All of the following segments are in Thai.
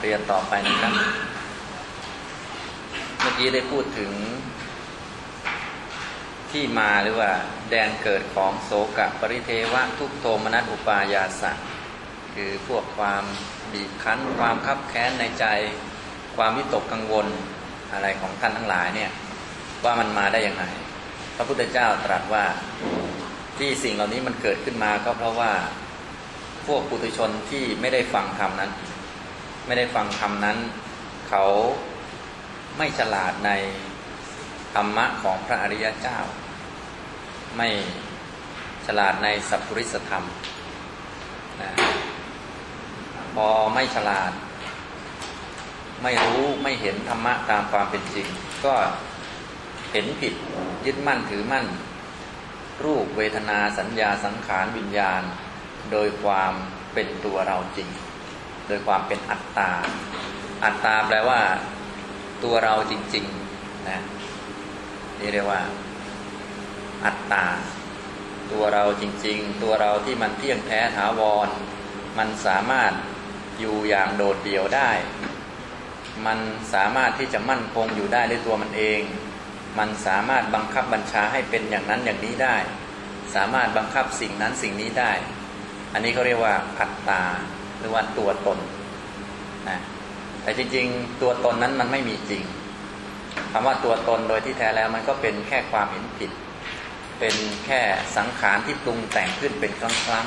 เรียนต่อไปนะครับ เมื่อกี้ได้พูดถึง ที่มาหรือว่า แดนเกิดของโสกะปริเทวะทุกโทมนัสอุปายาสะคือพวกความบีบคั้น ความคับแค้นในใจ ความวิตกกังวลอะไรของท่านทั้งหลายเนี่ย ว่ามันมาได้ยังไงพระพุทธเจ้าตรัสว่าที่สิ่งเหล่านี้มันเกิดขึ้นมาก็เพราะว่า พวกปุถุชนที่ไม่ได้ฟังธรรมนั้น ไม่ได้ฟังธรรมนั้น เขาไม่ฉลาดในธรรมะของพระอริยเจ้า ไม่ฉลาดในสัพพุริสธรรมนะพอไม่ฉลาด ไม่รู้ไม่เห็นธรรมะตามความเป็นจริง ก็เห็นผิดยึดมั่นถือมั่น รูปเวทนาสัญญาสังขารวิญญาณ โดยความเป็นตัวเราจริง โดยความเป็นอัตตา อัตตาแปลว่าตัวเราจริงๆนะนี่เรียกว่า อัตตา ตัวเราจริง ๆ ตัวเราที่มันเที่ยงแท้ถาวร มันสามารถอยู่อย่างโดดเดี่ยวได้ มันสามารถที่จะมั่นคงอยู่ได้ด้วยตัวมันเอง มันสามารถบังคับบัญชาให้เป็นอย่างนั้นอย่างนี้ได้ สามารถบังคับสิ่งนั้นสิ่งนี้ได้ อันนี้เขาเรียกว่าอัตตา หรือว่าตัวตนนะแต่จริง ๆ ตัวตนนั้นมันไม่มีจริงคำว่าตัวตนโดยที่แท้แล้วมันก็เป็นแค่ความเห็นผิด เป็นแค่สังขารที่ปรุงแต่งขึ้นเป็นครั้งครั้ง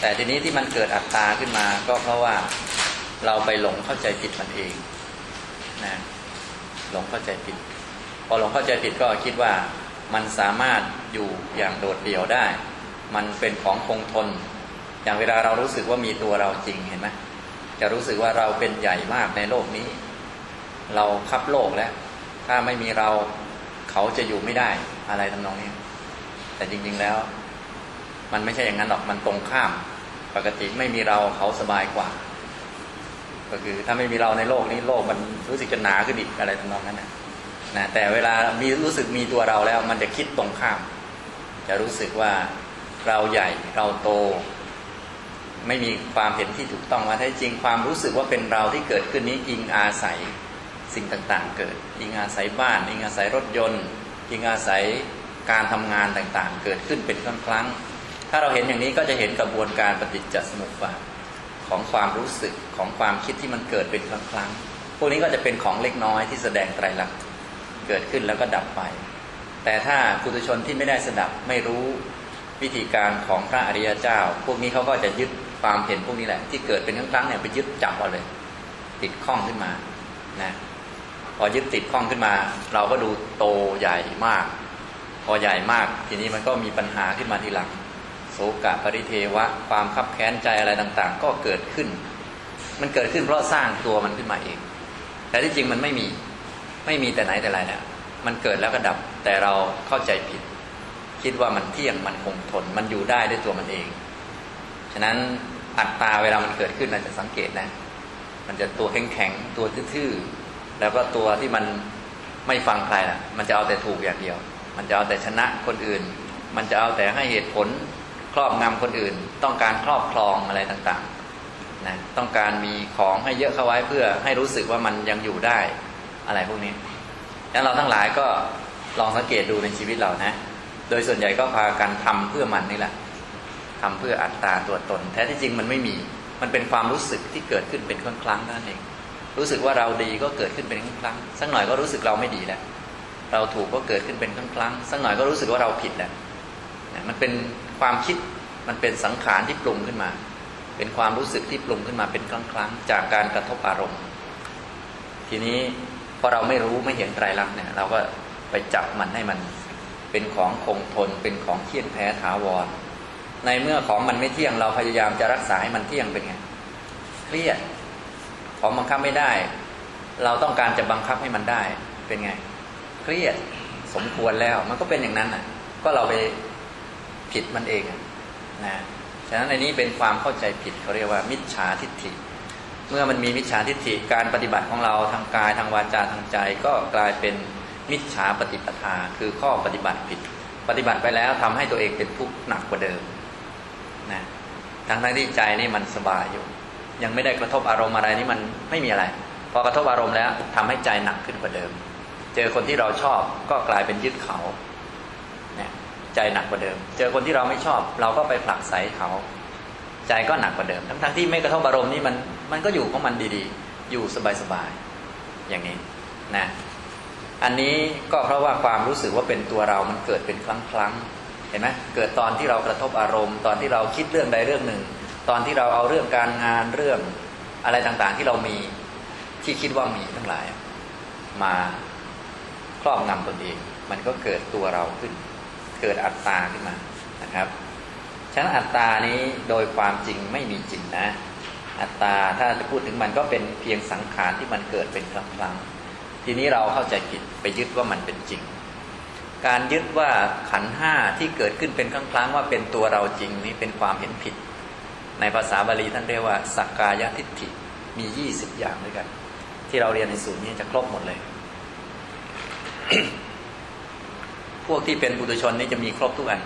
แต่ทีนี้ที่มันเกิดอัตตาขึ้นมา ก็เพราะว่าเราไปหลงเข้าใจผิดมันเองนะหลงเข้าใจผิด พอหลงเข้าใจผิดก็คิดว่ามันสามารถอยู่อย่างโดดเดี่ยวได้ มันเป็นของคงทน อย่างเวลาเรารู้สึกว่ามีตัวเราจริงเห็นไหมจะรู้สึกว่าเราเป็นใหญ่มากในโลกนี้ เราคับโลกแล้ว ถ้าไม่มีเราเขาจะอยู่ไม่ได้อะไรทำนองนี้แต่จริง ๆแล้ว มันไม่ใช่อย่างนั้นหรอกมันตรงข้าม ปกติไม่มีเราเขาสบายกว่า ก็คือถ้าไม่มีเราในโลกนี้โลกมันรู้สึกจะหนาขึ้นอีกอะไรทำนองนั้นนะนะแต่เวลามีรู้สึกมีตัวเราแล้ว มันจะคิดตรงข้าม จะรู้สึกว่าเราใหญ่เราโต ไม่มีความเห็นที่ถูกต้องว่าแท้จริงความรู้สึกว่าเป็นเราที่เกิดขึ้นนี้อิงอาศัยสิ่งต่างๆ เกิด อิงอาศัยบ้าน อิงอาศัยรถยนต์ อิงอาศัยการทำงานต่างๆ เกิดขึ้นเป็นครั้งครั้ง ถ้าเราเห็นอย่างนี้ก็จะเห็นกระบวนการปฏิจจสมุปบาทของความรู้สึกของความคิดที่มันเกิดเป็นครั้งครั้ง พวกนี้ก็จะเป็นของเล็กน้อยที่แสดงไตรลักษณ์เกิดขึ้นแล้วก็ดับไป แต่ถ้าปุถุชนที่ไม่ได้สดับไม่รู้วิธีการของพระอริยเจ้า พวกนี้เขาก็จะยึด ความเห็นพวกนี้แหละ ที่เกิดเป็นครั้งครั้งเนี่ยไปยึดจับเอาเลย ติดข้องขึ้นมานะพอยึดติดข้องขึ้นมา เราก็ดูโตใหญ่มาก พอใหญ่มาก ทีนี้มันก็มีปัญหาขึ้นมาทีหลังโศกะปริเทวะ ความคับแค้นใจอะไรต่างๆ ก็เกิดขึ้น มันเกิดขึ้นเพราะสร้างตัวมันขึ้นมาเอง แต่ที่จริงมันไม่มีไม่มีแต่ไหนแต่ไรเนี่ยมันเกิดแล้วก็ดับแต่เราเข้าใจผิด คิดว่ามันเที่ยงมันคงทน มันอยู่ได้ด้วยตัวมันเอง ฉะนั้นอัตตาเวลามันเกิดขึ้นเราจะสังเกตนะ มันจะตัวแข็งแข็งตัวทื่อๆแล้วก็ตัวที่มันไม่ฟังใครล่ะมันจะเอาแต่ถูกอย่างเดียว มันจะเอาแต่ชนะคนอื่น มันจะเอาแต่ให้เหตุผลครอบงำคนอื่น ต้องการครอบครองอะไรต่างๆนะต้องการมีของให้เยอะเข้าไว้เพื่อให้รู้สึกว่ามันยังอยู่ได้อะไรพวกนี้ดังนั้นเราทั้งหลายก็ลองสังเกตดูในชีวิตเรานะ โดยส่วนใหญ่ก็พากันทำเพื่อมันนี่แหละ ทำเพื่ออัตตาตัวตน แท้ที่จริงมันไม่มี มันเป็นความรู้สึกที่เกิดขึ้นเป็นครั้งครั้งนั่นเอง รู้สึกว่าเราดีก็เกิดขึ้นเป็นครั้งครั้งสักหน่อยก็รู้สึกเราไม่ดีแล้วเราถูกก็เกิดขึ้นเป็นครั้งครั้งสักหน่อยก็รู้สึกว่าเราผิดแล้วมันเป็นความคิดมันเป็นสังขารที่ปรุงขึ้นมา เป็นความรู้สึกที่ปรุงขึ้นมาเป็นครั้งครั้งจากการกระทบอารมณ์ ทีนี้พอเราไม่รู้ไม่เห็นไตรลักษณ์เนี่ยเราก็ไปจับมันให้มัน เป็นของคงทนเป็นของเที่ยงแท้ถาวร ในเมื่อของมันไม่เที่ยงเราพยายามจะรักษาให้มันเที่ยงเป็นไงเครียดของบังคับไม่ได้ เราต้องการจะบังคับให้มันได้เป็นไง เครียดสมควรแล้ว มันก็เป็นอย่างนั้นอะ ก็เราไปผิดมันเองนะฉะนั้นในนี้เป็นความเข้าใจผิดเขาเรียกว่า มิจฉาทิฏฐิ เมื่อมันมีมิจฉาทิฏฐิการปฏิบัติของเราทางกายทางวาจาทางใจ ก็กลายเป็นมิจฉาปฏิปทา คือข้อปฏิบัติผิด ปฏิบัติไปแล้วทำให้ตัวเองเป็นทุกข์หนักกว่าเดิม นะทั้งทั้งที่ใจนี่มันสบายอยู่ ยังไม่ได้กระทบอารมณ์อะไรนี่มันไม่มีอะไร พอกระทบอารมณ์แล้วทำให้ใจหนักขึ้นกว่าเดิม เจอคนที่เราชอบก็กลายเป็นยึดเขาเนี่ยใจหนักกว่าเดิม เจอคนที่เราไม่ชอบ เราก็ไปผลักไสเขา ใจก็หนักกว่าเดิม ทั้งๆทที่ไม่กระทบอารมณ์นี่มันมันก็อยู่ของมันดีๆ อยู่สบายๆอย่างนี้นะอันนี้ก็เพราะว่าความรู้สึกว่าเป็นตัวเรามันเกิดเป็นครั้งๆ เห็นไหมเกิดตอนที่เรากระทบอารมณ์ ตอนที่เราคิดเรื่องใดเรื่องหนึ่ง ตอนที่เราเอาเรื่องการงานเรื่องอะไรต่างๆ ที่เรามีที่คิดว่ามีทั้งหลาย มาครอบงำตนเอง มันก็เกิดตัวเราขึ้น เกิดอัตตาขึ้นมานะครับฉะนั้นอัตตานี้โดยความจริงไม่มีจริงนะ อัตตาถ้าจะพูดถึงมันก็เป็นเพียงสังขารที่มันเกิดเป็นครั้งๆทีนี้เราเข้าใจผิดไปยึดว่ามันเป็นจริง การยึดว่าขันห้าที่เกิดขึ้นเป็นครั้งๆว่าเป็นตัวเราจริงนี้เป็นความเห็นผิด ในภาษาบาลีท่านเรียกว่า สักกายทิฏฐิมียี่สิบอย่างด้วยกัน ที่เราเรียนในสูตรนี้จะครบหมดเลย พวกที่เป็นบุตุชนนี่จะมีครบทุกอัน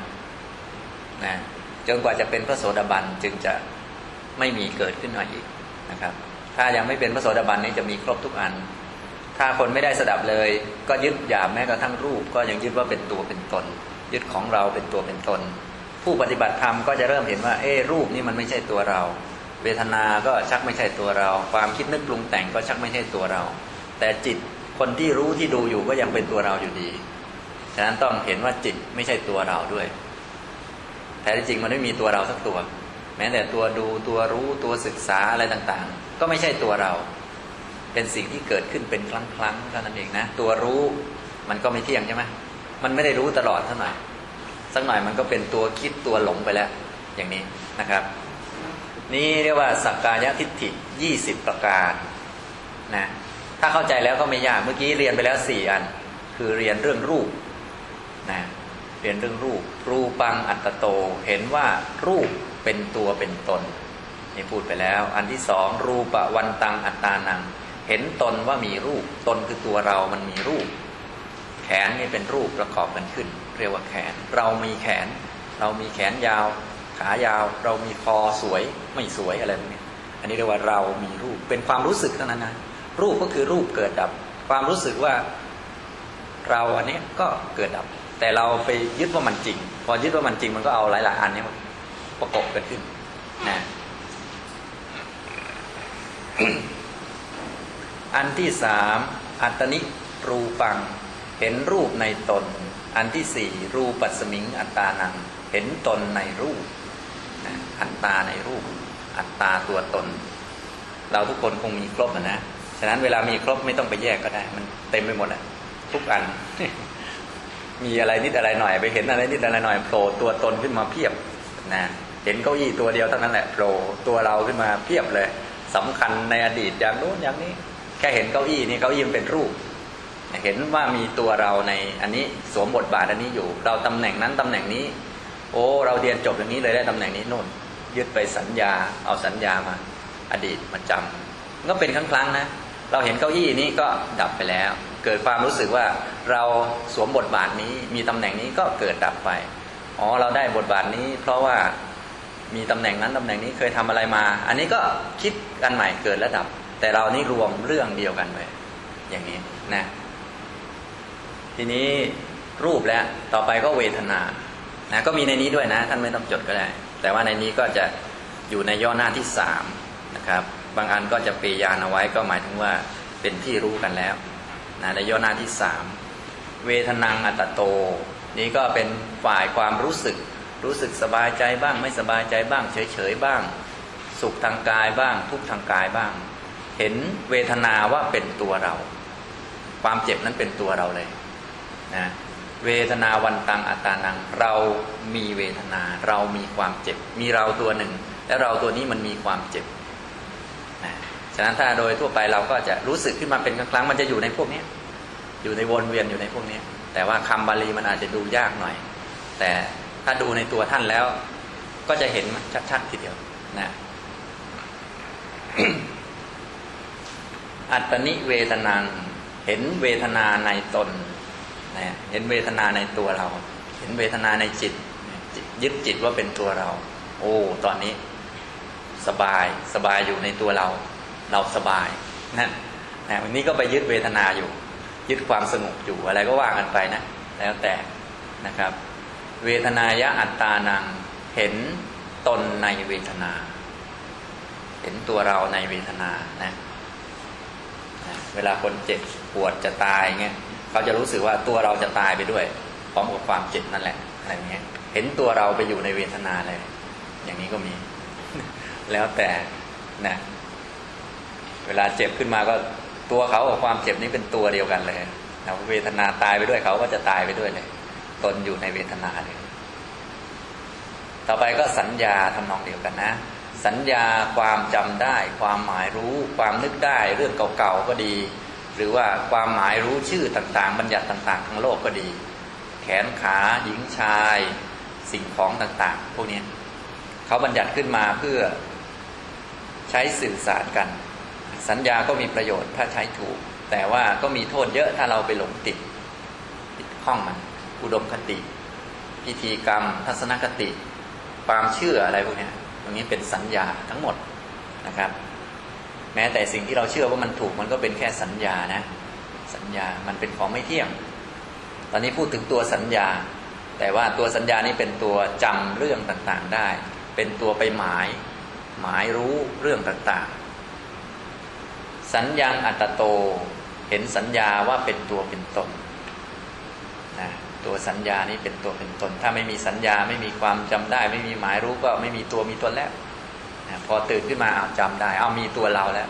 นะจนกว่าจะเป็นพระโสดาบันจึงจะไม่มีเกิดขึ้นมาอีกนะครับ ถ้ายังไม่เป็นพระโสดาบันนี้จะมีครบทุกอัน ถ้าคนไม่ได้สดับเลย ก็ยึดหยาแม้กระทั่งรูป ก็ยังยึดว่าเป็นตัวเป็นตน ยึดของเราเป็นตัวเป็นตน ผู้ปฏิบัติธรรมก็จะเริ่มเห็นว่า เออรูปนี้มันไม่ใช่ตัวเรา เวทนา ก็ชักไม่ใช่ตัวเรา ความคิดนึกปรุงแต่งก็ชักไม่ใช่ตัวเรา แต่จิตคนที่รู้ที่ดูอยู่ก็ยังเป็นตัวเราอยู่ดี ฉะนั้นต้องเห็นว่าจิตไม่ใช่ตัวเราด้วยแท้จริงมันไม่มีตัวเราสักตัว แม้แต่ตัวดูตัวรู้ตัวศึกษาอะไรต่างๆ ก็ไม่ใช่ตัวเรา เป็นสิ่งที่เกิดขึ้นเป็นครั้งๆเท่านั้นเองนะ ตัวรู้มันก็ไม่เที่ยงใช่ไหมมันไม่ได้รู้ตลอดเท่าไหร่สักหน่อยมันก็เป็นตัวคิดตัวหลงไปแล้ว อย่างนี้นะครับ นี่เรียกว่าสักกายทิฏฐิยี่สิบประการนะถ้าเข้าใจแล้วก็ไม่ยากเมื่อกี้เรียนไปแล้วสี่อัน คือเรียนเรื่องรูปนะเรียนเรื่องรูป รูปังอัตโตเห็นว่ารูปเป็นตัวเป็นตนนี่พูดไปแล้ว อันที่สองรูปะวันตังอัตตานัง เห็นตนว่ามีรูป ตนคือตัวเรามันมีรูป แขนนี่เป็นรูปประกอบกันขึ้น เรียกว่าแขน เรามีแขน เรามีแขนยาว ขายาว เรามีคอสวย ไม่สวยอะไรพวกนี้อันนี้เรียกว่าเรามีรูป เป็นความรู้สึกเท่านั้นนะรูปก็คือรูปเกิดดับ ความรู้สึกว่าเราอันนี้ก็เกิดดับ แต่เราไปยึดว่ามันจริง พอยึดว่ามันจริงมันก็เอาหลาย ๆ อันนี้ประกบกันขึ้นนะ อันที่สามอัตนิรูปัง เห็นรูปในตน อันที่สี่รูปัสมิงอัตตานัง เห็นตนในรูป อัตตาในรูป อัตตาตัวตน เราทุกคนคงมีครบนะฉะนั้นเวลามีครบไม่ต้องไปแยกก็ได้ มันเต็มไปหมดอะทุกอัน มีอะไรนิดอะไรหน่อย ไปเห็นอะไรนิดอะไรหน่อยโผล่ตัวตนขึ้นมาเพียบนะเห็นเก้าอี้ตัวเดียวเท่านั้นแหละโผล่ตัวเราขึ้นมาเพียบเลยสำคัญในอดีตอย่างโน้นอย่างนี้ ค่เห็นเก้าอี้นี่เก้าอี้มันเป็นรูป เห็นว่ามีตัวเราในอันนี้สวมบทบาทอันนี้อยู่ เราตำแหน่งนั้นตำแหน่งนี้ โอ้เราเรียนจบอย่างนี้เลยได้ตำแหน่งนี้โน่นยึดไปสัญญาเอาสัญญามา อดีตมาจำก็เป็นครั้งครั้งนะ เราเห็นเก้าอี้นี้ก็ดับไปแล้ว เกิดความรู้สึกว่าเราสวมบทบาทนี้มีตำแหน่งนี้ก็เกิดดับไปอ๋อเราได้บทบาทนี้ เพราะว่ามีตำแหน่งนั้นตำแหน่งนี้เคยทำอะไรมา อันนี้ก็คิดกันใหม่เกิดระดับ แต่เรานี่รวมเรื่องเดียวกันไปอย่างนี้นะ ทีนี้รูปแล้วต่อไปก็เวทนานะก็มีในนี้ด้วยนะ ท่านไม่ต้องจดก็ได้ แต่ว่าในนี้ก็จะอยู่ในย่อหน้าที่สามนะครับ บางอันก็จะเปยานเอาไว้ก็หมายถึงว่าเป็นที่รู้กันแล้วนะในย่อหน้าที่สามเวทนังอัตโต นี้ก็เป็นฝ่ายความรู้สึก รู้สึกสบายใจบ้าง ไม่สบายใจบ้าง เฉยๆบ้าง สุขทางกายบ้าง ทุกทางกายบ้าง เห็นเวทนาว่าเป็นตัวเรา ความเจ็บนั้นเป็นตัวเราเลยนะเวทนาวันตังอัตานัง เรามีเวทนา เรามีความเจ็บ มีเราตัวหนึ่ง แล้วเราตัวนี้มันมีความเจ็บนะฉะนั้นถ้าโดยทั่วไปเราก็จะรู้สึกขึ้นมาเป็นครั้งๆมันจะอยู่ในพวกนี้อยู่ในวนเวียนอยู่ในพวกนี้แต่ว่าคำบาลีมันอาจจะดูยากหน่อย แต่ถ้าดูในตัวท่านแล้ว ก็จะเห็นชัดๆทีเดียวนะ อัตนิเวทนังเห็นเวทนาในตนนะเห็นเวทนาในตัวเรา เห็นเวทนาในจิต ยึดจิตว่าเป็นตัวเรา โอ้ ตอนนี้ สบายสบายอยู่ในตัวเรา เราสบายนั่นนะวันนี้ก็ไปยึดเวทนาอยู่ ยึดความสงบอยู่อะไรก็ว่ากันไปนะ แล้วแต่นะครับ เวทนายะอัตตานังเห็นตนในเวทนา เห็นตัวเราในเวทนานะนะ เวลาคนเจ็บปวดจะตายเงี้ยเขาจะรู้สึกว่าตัวเราจะตายไปด้วย พร้อมกับความเจ็บนั่นแหละอะไรเงี้ยเห็นตัวเราไปอยู่ในเวทนาเลย อย่างนี้ก็มี แล้วแต่นะเวลาเจ็บขึ้นมาก็ตัวเขากับความเจ็บนี้เป็นตัวเดียวกันเลยนะเวทนาตายไปด้วยเขาก็จะตายไปด้วยเลยตนอยู่ในเวทนาเลย ต่อไปก็สัญญาทำนองเดียวกันนะ สัญญาความจำได้ ความหมายรู้ ความนึกได้ เรื่องเก่าๆก็ดี หรือว่าความหมายรู้ชื่อต่างๆ บัญญัติต่างๆ ทั้งโลกก็ดี แขนขาหญิงชาย สิ่งของต่างๆ พวกนี้เขาบัญญัติขึ้นมาเพื่อใช้สื่อสารกัน สัญญาก็มีประโยชน์ถ้าใช้ถูก แต่ว่าก็มีโทษเยอะถ้าเราไปหลงติดติดข้องมัน อุดมคติ พิธีกรรม ทัศนคติ ความเชื่ออะไรพวกนี้ ตรงนี้เป็นสัญญาทั้งหมดนะครับ แม้แต่สิ่งที่เราเชื่อว่ามันถูกมันก็เป็นแค่สัญญานะ สัญญามันเป็นของไม่เที่ยง ตอนนี้พูดถึงตัวสัญญา แต่ว่าตัวสัญญานี้เป็นตัวจำเรื่องต่างๆได้ เป็นตัวไปหมาย หมายรู้เรื่องต่างๆ สัญญาอัตโตเห็นสัญญาว่าเป็นตัวเป็นตน ตัวสัญญานี้เป็นตัวเป็นตน ถ้าไม่มีสัญญาไม่มีความจำได้ ไม่มีหมายรู้ก็ไม่มีตัวมีตนแล้วพอตื่นขึ้นมาเอาจำได้ เอามีตัวเราแล้ว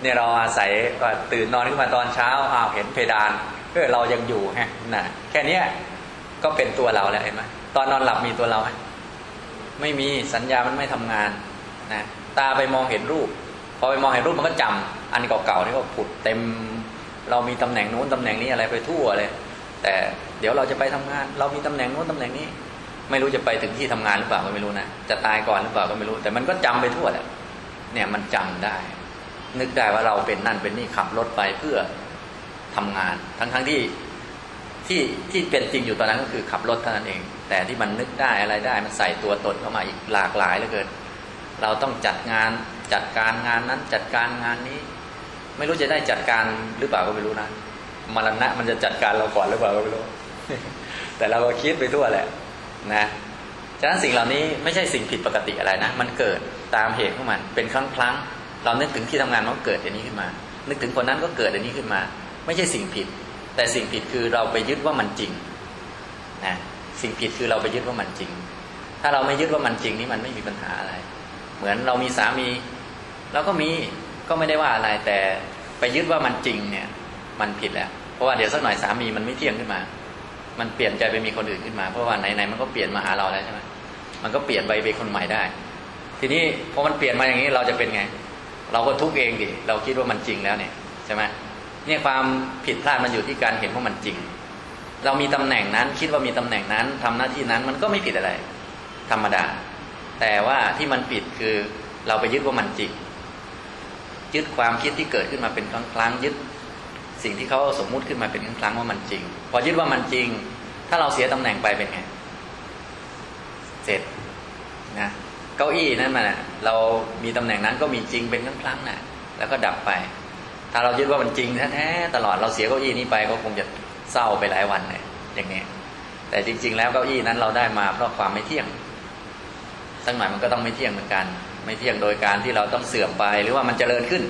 เนี่ยเราอาศัยว่ตื่นนอนขึ้นมาตอนเช้าอ้าวเห็นเพดานเออเรายังอยู่ฮะนะแค่เนี้ยก็เป็นตัวเราแล้วเห็นไหมตอนนอนหลับมีตัวเราไหมไม่มีสัญญามันไม่ทำงานนะตาไปมองเห็นรูป พอไปมองเห็นรูปมันก็จำอันเก่าๆนี่ก็ผุดเต็ม เรามีตำแหน่งนู้นตำแหน่งนี้อะไรไปทั่วเลย แต่ ดี๋ยวเราจะไปทำงาน เรามีตำแหน่งโน้นตำแหน่งนี้ ไม่รู้จะไปถึงที่ทำงานหรือเปล่าก็ไม่รู้นะจะตายก่อนหรือเปล่าก็ไม่รู้ แต่มันก็จำไปทั่วแหละเนี่ยมันจำได้ นึกได้ว่าเราเป็นนั่นเป็นนี่ขับรถไปเพื่อทำงาน ทั้งๆทที่ที่ที่เป็นจริงอยู่ตอนนั้นก็คือขับรถเท่านั้นเอง แต่ที่มันนึกได้อะไรได้มันใส่ตัวตนเข้ามาอีกหลากหลายเหลือเกิน เราต้องจัดงานจัดการงานนั้นจัดการงานนี้ ไม่รู้จะได้จัดการหรือเปล่าก็ไม่รู้นะมรณะมันจะจัดการเราก่อนหรือเปล่าก็ไม่รู้ แต่เราก็คิดไปทั่วแหละนะฉะนั้นสิ่งเหล่านี้ไม่ใช่สิ่งผิดปกติอะไรนะ มันเกิดตามเหตุของมัน เป็นครั้งครั้ง เรานึกถึงที่ทำงานมันก็เกิดอย่างนี้ขึ้นมา นึกถึงคนนั้นก็เกิดอย่างนี้ขึ้นมา ไม่ใช่สิ่งผิด แต่สิ่งผิดคือเราไปยึดว่ามันจริงนะสิ่งผิดคือเราไปยึดว่ามันจริง ถ้าเราไม่ยึดว่ามันจริงนี่มันไม่มีปัญหาอะไร เหมือนเรามีสามีเราก็มีก็ไม่ได้ว่าอะไรแต่ไปยึดว่ามันจริงเนี่ย มันผิดแล้ว เพราะว่าเดี๋ยวสักหน่อยสามีมันไม่เที่ยงขึ้นมา มันเปลี่ยนใจไปมีคนอื่นขึ้นมา เพราะว่าไหนๆมันก็เปลี่ยนมาหาเราแล้วใช่ไหมมันก็เปลี่ยนไปเป็นคนใหม่ได้ ทีนี้พอมันเปลี่ยนมาอย่างนี้เราจะเป็นไง เราก็ทุกข์เองดิเราคิดว่ามันจริงแล้วเนี่ยใช่ไหมเนี่ยความผิดพลาดมันอยู่ที่การเห็นว่ามันจริง เรามีตำแหน่งนั้นคิดว่ามีตำแหน่งนั้นทำหน้าที่นั้นมันก็ไม่ผิดอะไร ธรรมดา แต่ว่าที่มันผิดคือเราไปยึดว่ามันจริงยึดความคิดที่เกิดขึ้นมาเป็นครั้งครั้งยึด สิ่งที่เขาสมมุติขึ้นมาเป็นครั้งครั้งว่ามันจริง พอยึดว่ามันจริง ถ้าเราเสียตำแหน่งไปเป็นไง เสร็จนะเก้าอี้นั้นมันเรามีตำแหน่งนั้นก็มีจริงเป็นครั้งครั้งน่ะ แล้วก็ดับไป ถ้าเรายึดว่ามันจริงแท้ๆตลอดเราเสียเก้าอี้นี้ไปก็คงจะเศร้าไปหลายวันเลยอย่างนี้แต่จริง ๆ แล้วเก้าอี้นั้นเราได้มาเพราะความไม่เที่ยงสักหน่อยมันก็ต้องไม่เที่ยงเหมือนกัน ไม่เที่ยงโดยการที่เราต้องเสื่อมไป หรือว่ามันเจริญขึ้น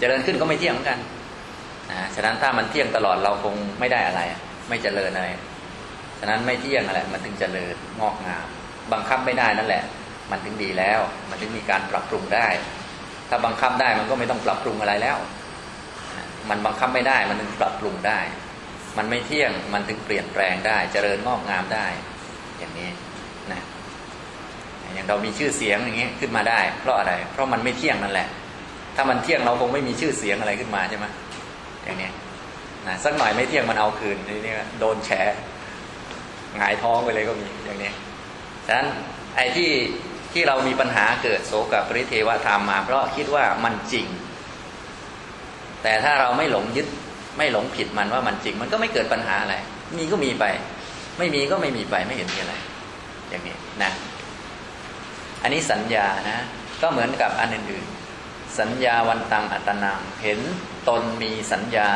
เจริญขึ้นก็ไม่เที่ยงเหมือนกัน นะฉะนั้นถ้ามันเที่ยงตลอดเราคงไม่ได้อะไร ไม่เจริญอะไรฉะนั้นไม่เที่ยงอะไรมันถึงเจริญงอกงาม บังคับไม่ได้นั่นแหละ มันถึงดีแล้ว มันถึงมีการปรับปรุงได้ ถ้าบังคับได้มันก็ไม่ต้องปรับปรุงอะไรแล้ว มันบังคับไม่ได้มันถึงปรับปรุงได้ มันไม่เที่ยงมันถึงเปลี่ยนแปลงได้ เจริญงอกงามได้ อย่างนี้นะอย่างเรามีชื่อเสียงอย่างนี้ขึ้นมาได้ เพราะอะไร เพราะมันไม่เที่ยงนั่นแหละ ถ้ามันเที่ยงเราคงไม่มีชื่อเสียงอะไรขึ้นมาใช่ไหม อย่างนี้นะสักหน่อยไม่เที่ยงมันเอาคืนทีนี้โดนแฉหงายท้องไปเลยก็มีอย่างนี้ฉะนั้นไอ้ที่ที่เรามีปัญหาเกิดโศกปริเทวธรรมมา เพราะคิดว่ามันจริง แต่ถ้าเราไม่หลงยึดไม่หลงผิดมันว่ามันจริง มันก็ไม่เกิดปัญหาอะไร มีก็มีไป ไม่มีก็ไม่มีไปไม่เห็นมีอะไร อย่างนี้นะ อันนี้สัญญานะ ก็เหมือนกับอันอื่นๆสัญญาวันตังอัตนังเห็น ตนมีสัญญา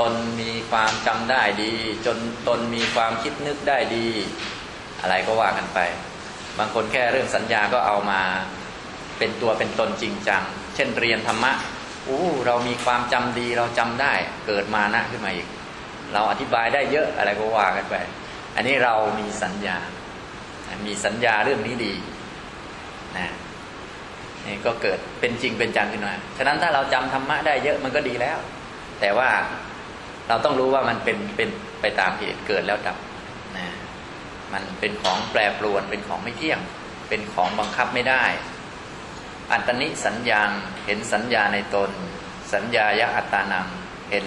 ตนมีความจำได้ดี จนตนมีความคิดนึกได้ดี อะไรก็ว่ากันไป บางคนแค่เรื่องสัญญาก็เอามาเป็นตัวเป็นตนจริงจัง เช่นเรียนธรรมะอู้เรามีความจำดีเราจำได้เกิดมานะขึ้นมาอีก เราอธิบายได้เยอะอะไรก็ว่ากันไป อันนี้เรามีสัญญา มีสัญญาเรื่องนี้ดีนะ นี่ก็เกิดเป็นจริงเป็นจังขึ้นมา ฉะนั้นถ้าเราจำธรรมะได้เยอะมันก็ดีแล้ว แต่ว่าเราต้องรู้ว่ามันเป็นเป็นไปตามเหตุเกิดแล้วดับนะมันเป็นของแปรปรวนเป็นของไม่เที่ยง เป็นของบังคับไม่ได้ อัตนิสัญญาเห็นสัญญาในตน สัญญายะอัตตานังเห็น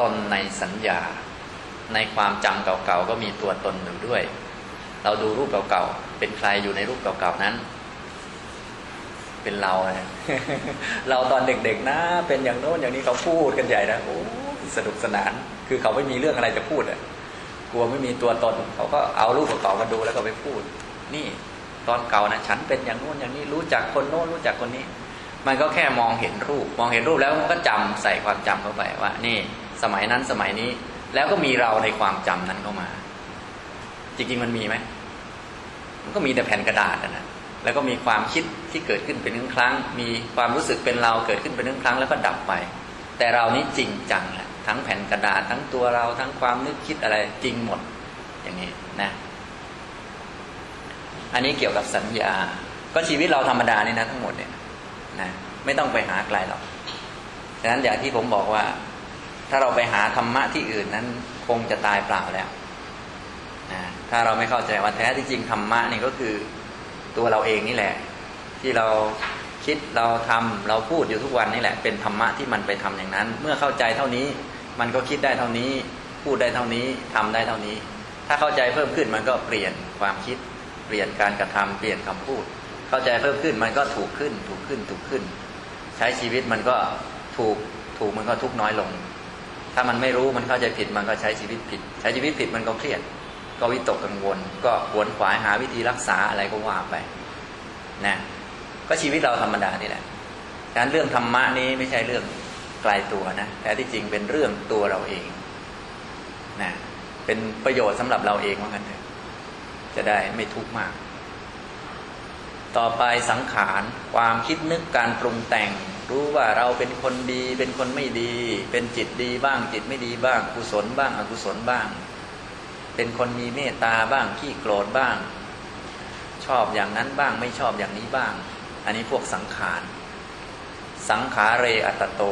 ตนในสัญญา ในความจำเก่าๆก็มีตัวตนอยู่ด้วย เราดูรูปเก่าๆเป็นใครอยู่ในรูปเก่าๆนั้น เป็นเราเราตอนเด็กๆนะ เป็นอย่างโน้นอย่างนี้เขาพูดกันใหญ่นะโอ้สนุกสนาน คือเขาไม่มีเรื่องอะไรจะพูดอะกลัวไม่มีตัวตน เขาก็เอารูปเก่ามาดูแล้วก็ไปพูด นี่ตอนเก่านะฉันเป็นอย่างโน้นอย่างนี้รู้จักคนโน้นรู้จักคนนี้ มันก็แค่มองเห็นรูป มองเห็นรูปแล้วมันก็จำใส่ความจำเข้าไปว่า นี่ สมัยนั้นสมัยนี้ แล้วก็มีเราในความจำนั้นเข้ามา จริงๆมันมีไหมมันก็มีแต่แผ่นกระดาษนะ แล้วก็มีความคิดที่เกิดขึ้นเป็นครั้ง มีความรู้สึกเป็นเราเกิดขึ้นเป็นครั้งแล้วก็ดับไป แต่เรานี้จริงจังแหละทั้งแผ่นกระดาษทั้งตัวเราทั้งความนึกคิดอะไรจริงหมดอย่างนี้นะอันนี้เกี่ยวกับสัญญา ก็ชีวิตเราธรรมดานี่นะทั้งหมดเนี่ยนะไม่ต้องไปหาไกลหรอกฉะนั้นอย่างที่ผมบอกว่า ถ้าเราไปหาธรรมะที่อื่นนั้นคงจะตายเปล่าแล้วนะถ้าเราไม่เข้าใจว่าแท้ที่จริงธรรมะนี่ก็คือ ตัวเราเองนี่แหละ ที่เราคิดเราทำเราพูดอยู่ทุกวันนี่แหละ เป็นธรรมะที่มันไปทำอย่างนั้น เมื่อเข้าใจเท่านี้ มันก็คิดได้เท่านี้ พูดได้เท่านี้ทำได้เท่านี้ ถ้าเข้าใจเพิ่มขึ้นมันก็เปลี่ยนความคิด เปลี่ยนการกระทำเปลี่ยนคำพูด เข้าใจเพิ่มขึ้นมันก็ถูกขึ้น ถูกขึ้นถูกขึ้น ใช้ชีวิตมันก็ถูกถูกมันก็ทุกน้อยลง ถ้ามันไม่รู้มันเข้าใจผิดมันก็ใช้ชีวิตผิด ใช้ชีวิตผิดมันก็เครียด ก็วิตกกังวล ก็ขวนขวายหาวิธีรักษาอะไรก็ว่าไปนะก็ชีวิตเราธรรมดานี่แหละการเรื่องธรรมะนี้ไม่ใช่เรื่องไกลตัวนะแต่ที่จริงเป็นเรื่องตัวเราเองนะเป็นประโยชน์สำหรับเราเองว่ากันเถอะจะได้ไม่ทุกข์มาก ต่อไปสังขารความคิดนึกการปรุงแต่ง รู้ว่าเราเป็นคนดี เป็นคนไม่ดี เป็นจิตดีบ้างจิตไม่ดีบ้าง กุศลบ้าง อกุศลบ้าง เป็นคนมีเมตตาบ้างขี้โกรธบ้าง ชอบอย่างนั้นบ้างไม่ชอบอย่างนี้บ้าง อันนี้พวกสังขารสังขาเรอัตโต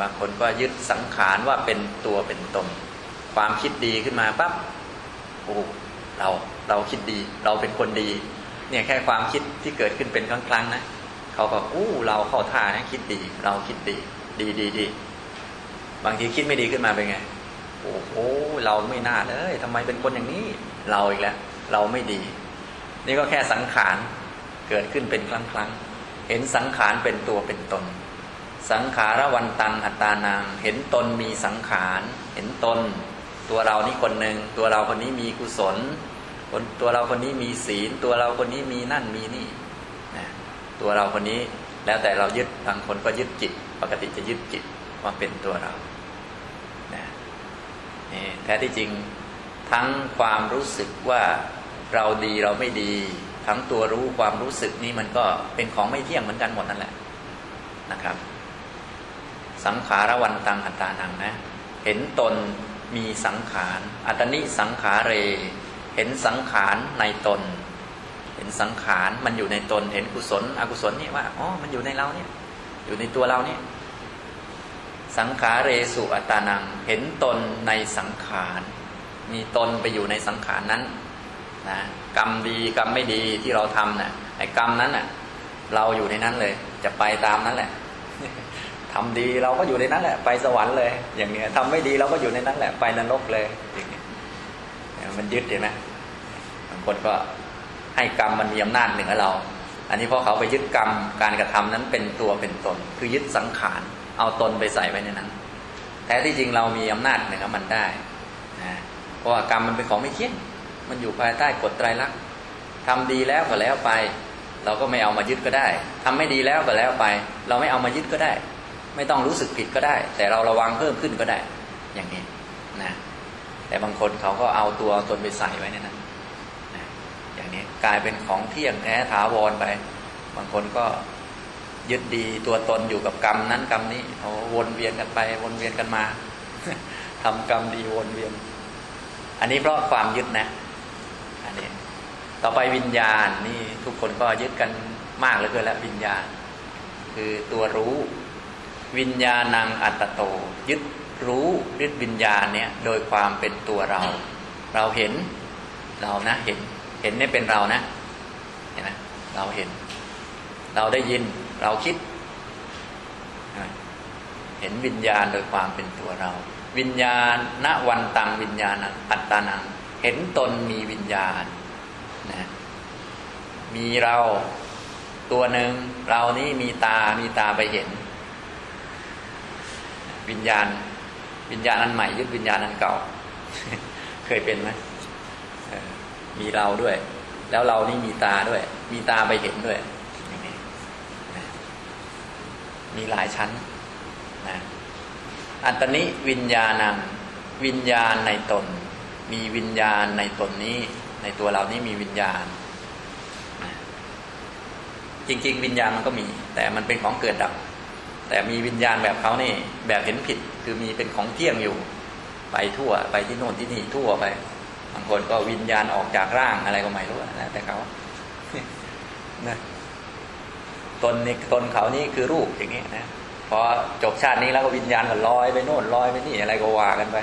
บางคนก็ยึดสังขารว่าเป็นตัวเป็นตนความคิดดีขึ้นมาปั๊บโอ้เราเราคิดดี เราเป็นคนดี เนี่ยแค่ความคิดที่เกิดขึ้นเป็นครั้งๆนะเขาก็อู้เราเข้าท่านะคิดดี เราคิดดี ดีดีดีบางทีคิดไม่ดีขึ้นมาเป็นไง โอ้โหเราไม่น่าเลยทำไมเป็นคนอย่างนี้ เราอีกแล้ว เราไม่ดี นี่ก็แค่สังขารเกิดขึ้นเป็นครั้งๆเห็นสังขารเป็นตัวเป็นตน สังขารวันตังอัตตานางเห็นตนมีสังขาร เห็นตน ตัวเรานี่คนหนึ่งตัวเราคนนี้มีกุศลคนตัวเราคนนี้มีศีล ตัวเราคนนี้มีนั่นมีนี่นะตัวเราคนนี้แล้วแต่เรายึดบางคนก็ยึดจิต ปกติจะยึดจิตว่าเป็นตัวเรา แท้ที่จริงทั้งความรู้สึกว่าเราดีเราไม่ดี ทั้งตัวรู้ความรู้สึกนี้มันก็เป็นของไม่เที่ยงเหมือนกันหมดนั่นแหละนะครับ สังขารวันตังอัตตานังนะ เห็นตนมีสังขาร อัตนิสังขาเร เห็นสังขารในตน เห็นสังขารมันอยู่ในตน เห็นกุศล อกุศลนี่ว่า อ๋อ มันอยู่ในเราเนี่ย อยู่ในตัวเราเนี่ย สังขาเรสุอัตานัง เห็นตนในสังขาร มีตนไปอยู่ในสังขารนั้นนะกรรมดีกรรมไม่ดีที่เราทำนะ่ะไอ้กรรมนั้นน่ะ เราอยู่ในนั้นเลย จะไปตามนั้นแหละทำดีเราก็อยู่ในนั้นแหละ ไปสวรรค์เลย อย่างเนี้ยทำไม่ดีเราก็อยู่ในนั้นแหละ ไปนรกเลยอย่างเงี้ยมันยึดเห็นไหมบางคนก็ให้กรรมมันมีอำนาจเหนือเรา อันนี้เพราะเขาไปยึดกรรมการกระทำนั้นเป็นตัวเป็นตน คือยึดสังขาร เอาตนไปใส่ไว้ในนั้น แท้ที่จริงเรามีอำนาจเหนือมันได้นะเพราะว่ากรรมมันเป็นของไม่เที่ยงมันอยู่ภายใต้กฎไตรลักษณ์ทำดีแล้วก็แล้วไป เราก็ไม่เอามายึดก็ได้ทำไม่ดีแล้วก็แล้วไป เราไม่เอามายึดก็ได้ ไม่ต้องรู้สึกผิดก็ได้ แต่เราระวังเพิ่มขึ้นก็ได้ อย่างนี้นะแต่บางคนเขาก็เอาตัวตนไปใส่ไว้ในนั้นนะอย่างนี้กลายเป็นของเที่ยงแท้ถาวรไป บางคนก็ ยึดดีตัวตนอยู่กับกรรมนั้นกรรมนี้เขาวนเวียนกันไป วนเวียนกันมาทำกรรมดีวนเวียน อันนี้เพราะความยึดนะ อันนี้ ต่อไปวิญญาณนี่ทุกคนก็ยึดกันมากเหลือเกินแล้ววิญญาณ คือตัวรู้ วิญญาณังอัตโต ยึดรู้ยึดวิญญาณเนี่ย โดยความเป็นตัวเรา เราเห็นเรานะเห็น เห็นนี่เป็นเรานะเห็นไหมเราเห็น เราได้ยิน เราคิด เห็นวิญญาณโดยความเป็นตัวเรา วิญญาณณวันตังวิญญาณอัตตานัง เห็นตนมีวิญญาณนะมีเราตัวหนึ่งเรานี้มีตา มีตาไปเห็น วิญญาณ วิญญาณอันใหม่ยึดวิญญาณอันเก่า เคยเป็นไหมมีเราด้วย แล้วเรานี่มีตาด้วย มีตาไปเห็นด้วย มีหลายชั้นนะอันตนิวิญญาณังวิญญาณในตน มีวิญญาณในตนนี้ ในตัวเรานี่มีวิญญาณนะจริง ๆ วิญญาณมันก็มี แต่มันเป็นของเกิดดับ แต่มีวิญญาณแบบเขานี่ แบบเห็นผิดคือมีเป็นของเที่ยงอยู่ ไปทั่วไปที่โน่นที่นี่ทั่วไปบางคนก็วิญญาณออกจากร่างอะไรก็ไม่รู้นะแต่เขานะ ตนนี่ตนเขานี่คือรูปอย่างนี้นะพอจบชาตินี้แล้วก็วิญญาณก็ลอยไปโน่นลอยไปนี่อะไรก็ว่ากันไป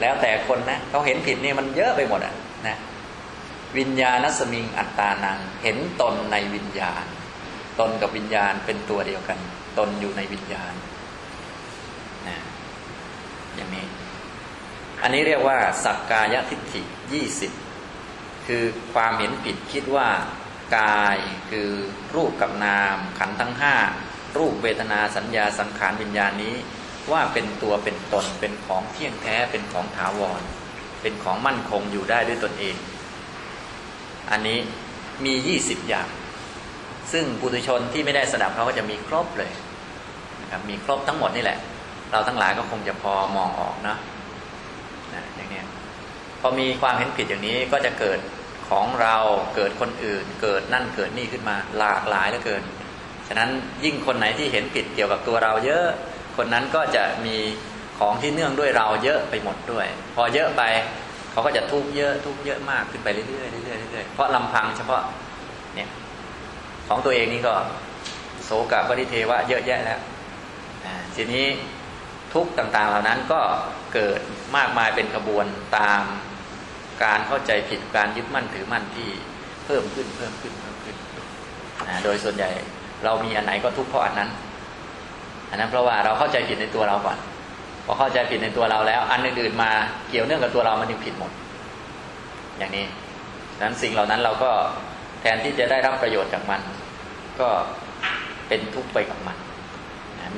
แล้วแต่คนนะเขาเห็นผิดนี่มันเยอะไปหมดอะนะวิญญาณสมิงอัตตานัง เห็นตนในวิญญาณ ตนกับวิญญาณเป็นตัวเดียวกัน ตนอยู่ในวิญญาณนะอย่างนี้ อันนี้เรียกว่า สักกายทิฏฐิยี่สิบคือความเห็นผิดคิดว่า กายคือรูปกับนามขันทั้งห้ารูปเวทนาสัญญาสังขารวิญญาณนี้ ว่าเป็นตัวเป็นตนเป็นของเที่ยงแท้เป็นของถาวร เป็นของมั่นคงอยู่ได้ด้วยตนเอง อันนี้มียี่สิบอย่าง ซึ่งปุถุชนที่ไม่ได้สดับเขาก็จะมีครบเลยนะครับมีครบทั้งหมดนี่แหละ เราทั้งหลายก็คงจะพอมองออกนะนะอย่างนี้พอมีความเห็นผิดอย่างนี้ก็จะเกิด ของเราเกิดคนอื่น เกิดนั่นเกิดนี่ขึ้นมา หลากหลายเหลือเกิน ฉะนั้นยิ่งคนไหนที่เห็นผิดเกี่ยวกับตัวเราเยอะ คนนั้นก็จะมีของที่เนื่องด้วยเราเยอะไปหมดด้วย พอเยอะไปเขาก็จะทุกข์เยอะทุกข์เยอะมากขึ้นไปเรื่อยๆเรื่อยๆเรื่อยๆเพราะลำพังเฉพาะเนี่ยของตัวเองนี่ก็โศกปริเทวะเยอะแยะแล้วทีนี้ทุกต่างๆเหล่านั้นก็เกิดมากมายเป็นขบวนตาม การเข้าใจผิดการยึดมั่นถือมั่นที่เพิ่มขึ้นเพิ่มขึ้นเพิ่มขึ้นนะโดยส่วนใหญ่เรามีอันไหนก็ทุกข์เพราะอันนั้น อันนั้นเพราะว่าเราเข้าใจผิดในตัวเราก่อนพอเข้าใจผิดในตัวเราแล้ว อันอื่นๆมาเกี่ยวเนื่องกับตัวเรามันยังผิดหมด อย่างนี้ดังนั้นสิ่งเหล่านั้นเราก็แทนที่จะได้รับประโยชน์จากมัน ก็เป็นทุกข์ไปกับมัน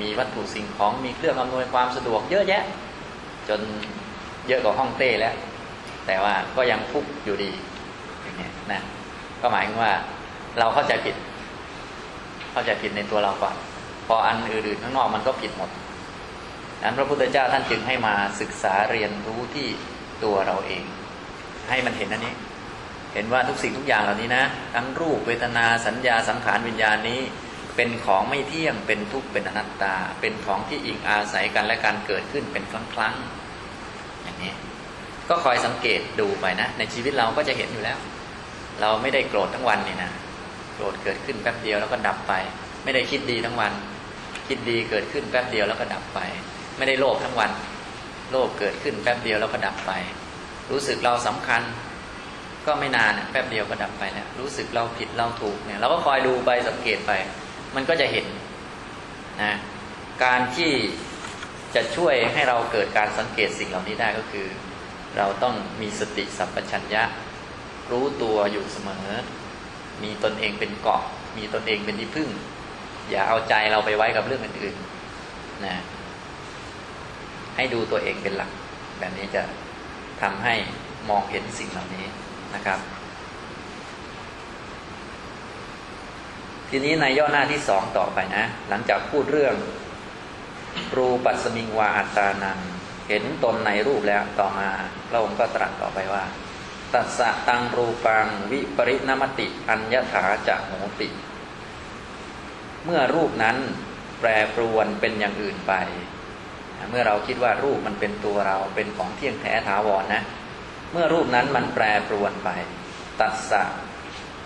มีวัตถุสิ่งของมีเครื่องอำนวยความสะดวกเยอะแยะ จนเยอะกว่าห้องเต้แล้ว แต่ว่าก็ยังทุกข์อยู่ดีอย่างนี้นะก็หมายถึงว่าเราเข้าใจผิด เข้าใจผิดในตัวเราก่อน พออันอื่นๆข้างนอกมันก็ผิดหมดนั้นพระพุทธเจ้าท่านจึงให้มาศึกษาเรียนรู้ที่ตัวเราเอง ให้มันเห็นอันนี้ เห็นว่าทุกสิ่งทุกอย่างเหล่านี้นะ ทั้งรูปเวทนาสัญญาสังขารวิญญาณนี้ เป็นของไม่เที่ยงเป็นทุกข์เป็นอนัตตา เป็นของที่อิงอาศัยกันและการเกิดขึ้นเป็นครั้งๆอย่าง ก็คอยสังเกตดูไปนะ ในชีวิตเราก็จะเห็นอยู่แล้ว เราไม่ได้โกรธทั้งวันนี่นะโกรธเกิดขึ้นแป๊บเดียวแล้วก็ดับไป ไม่ได้คิดดีทั้งวัน คิดดีเกิดขึ้นแป๊บเดียวแล้วก็ดับไป ไม่ได้โลภทั้งวัน โลภเกิดขึ้นแป๊บเดียวแล้วก็ดับไป รู้สึกเราสำคัญ ก็ไม่นานแป๊บเดียวก็ดับไปแล้วรู้สึกเราผิดเราถูกเนี่ยเราก็คอยดูไปสังเกตไป มันก็จะเห็นนะการที่จะช่วยให้เราเกิดการสังเกตสิ่งเหล่านี้ได้ก็คือ เราต้องมีสติสัมปชัญญะ รู้ตัวอยู่เสมอ มีตนเองเป็นเกาะ มีตนเองเป็นที่พึ่ง อย่าเอาใจเราไปไว้กับเรื่องอื่นๆนะให้ดูตัวเองเป็นหลัก แบบนี้จะทำให้มองเห็นสิ่งเหล่านี้นะครับ ทีนี้ในย่อหน้าที่สองต่อไปนะ หลังจากพูดเรื่องรูปัสมิงวาอัตตานัง เห็นตนในรูปแล้วต่อมาพระองค์ก็ตรัสต่อไปว่า ตัสสะตังรูปังวิปริณมติ อัญญถาจะโหติ เมื่อรูปนั้นแปรปรวนเป็นอย่างอื่นไป เมื่อเราคิดว่ารูปมันเป็นตัวเราเป็นของเที่ยงแท้ถาวรนนะ เมื่อรูปนั้นมันแปรปรวนไป ตัสสะ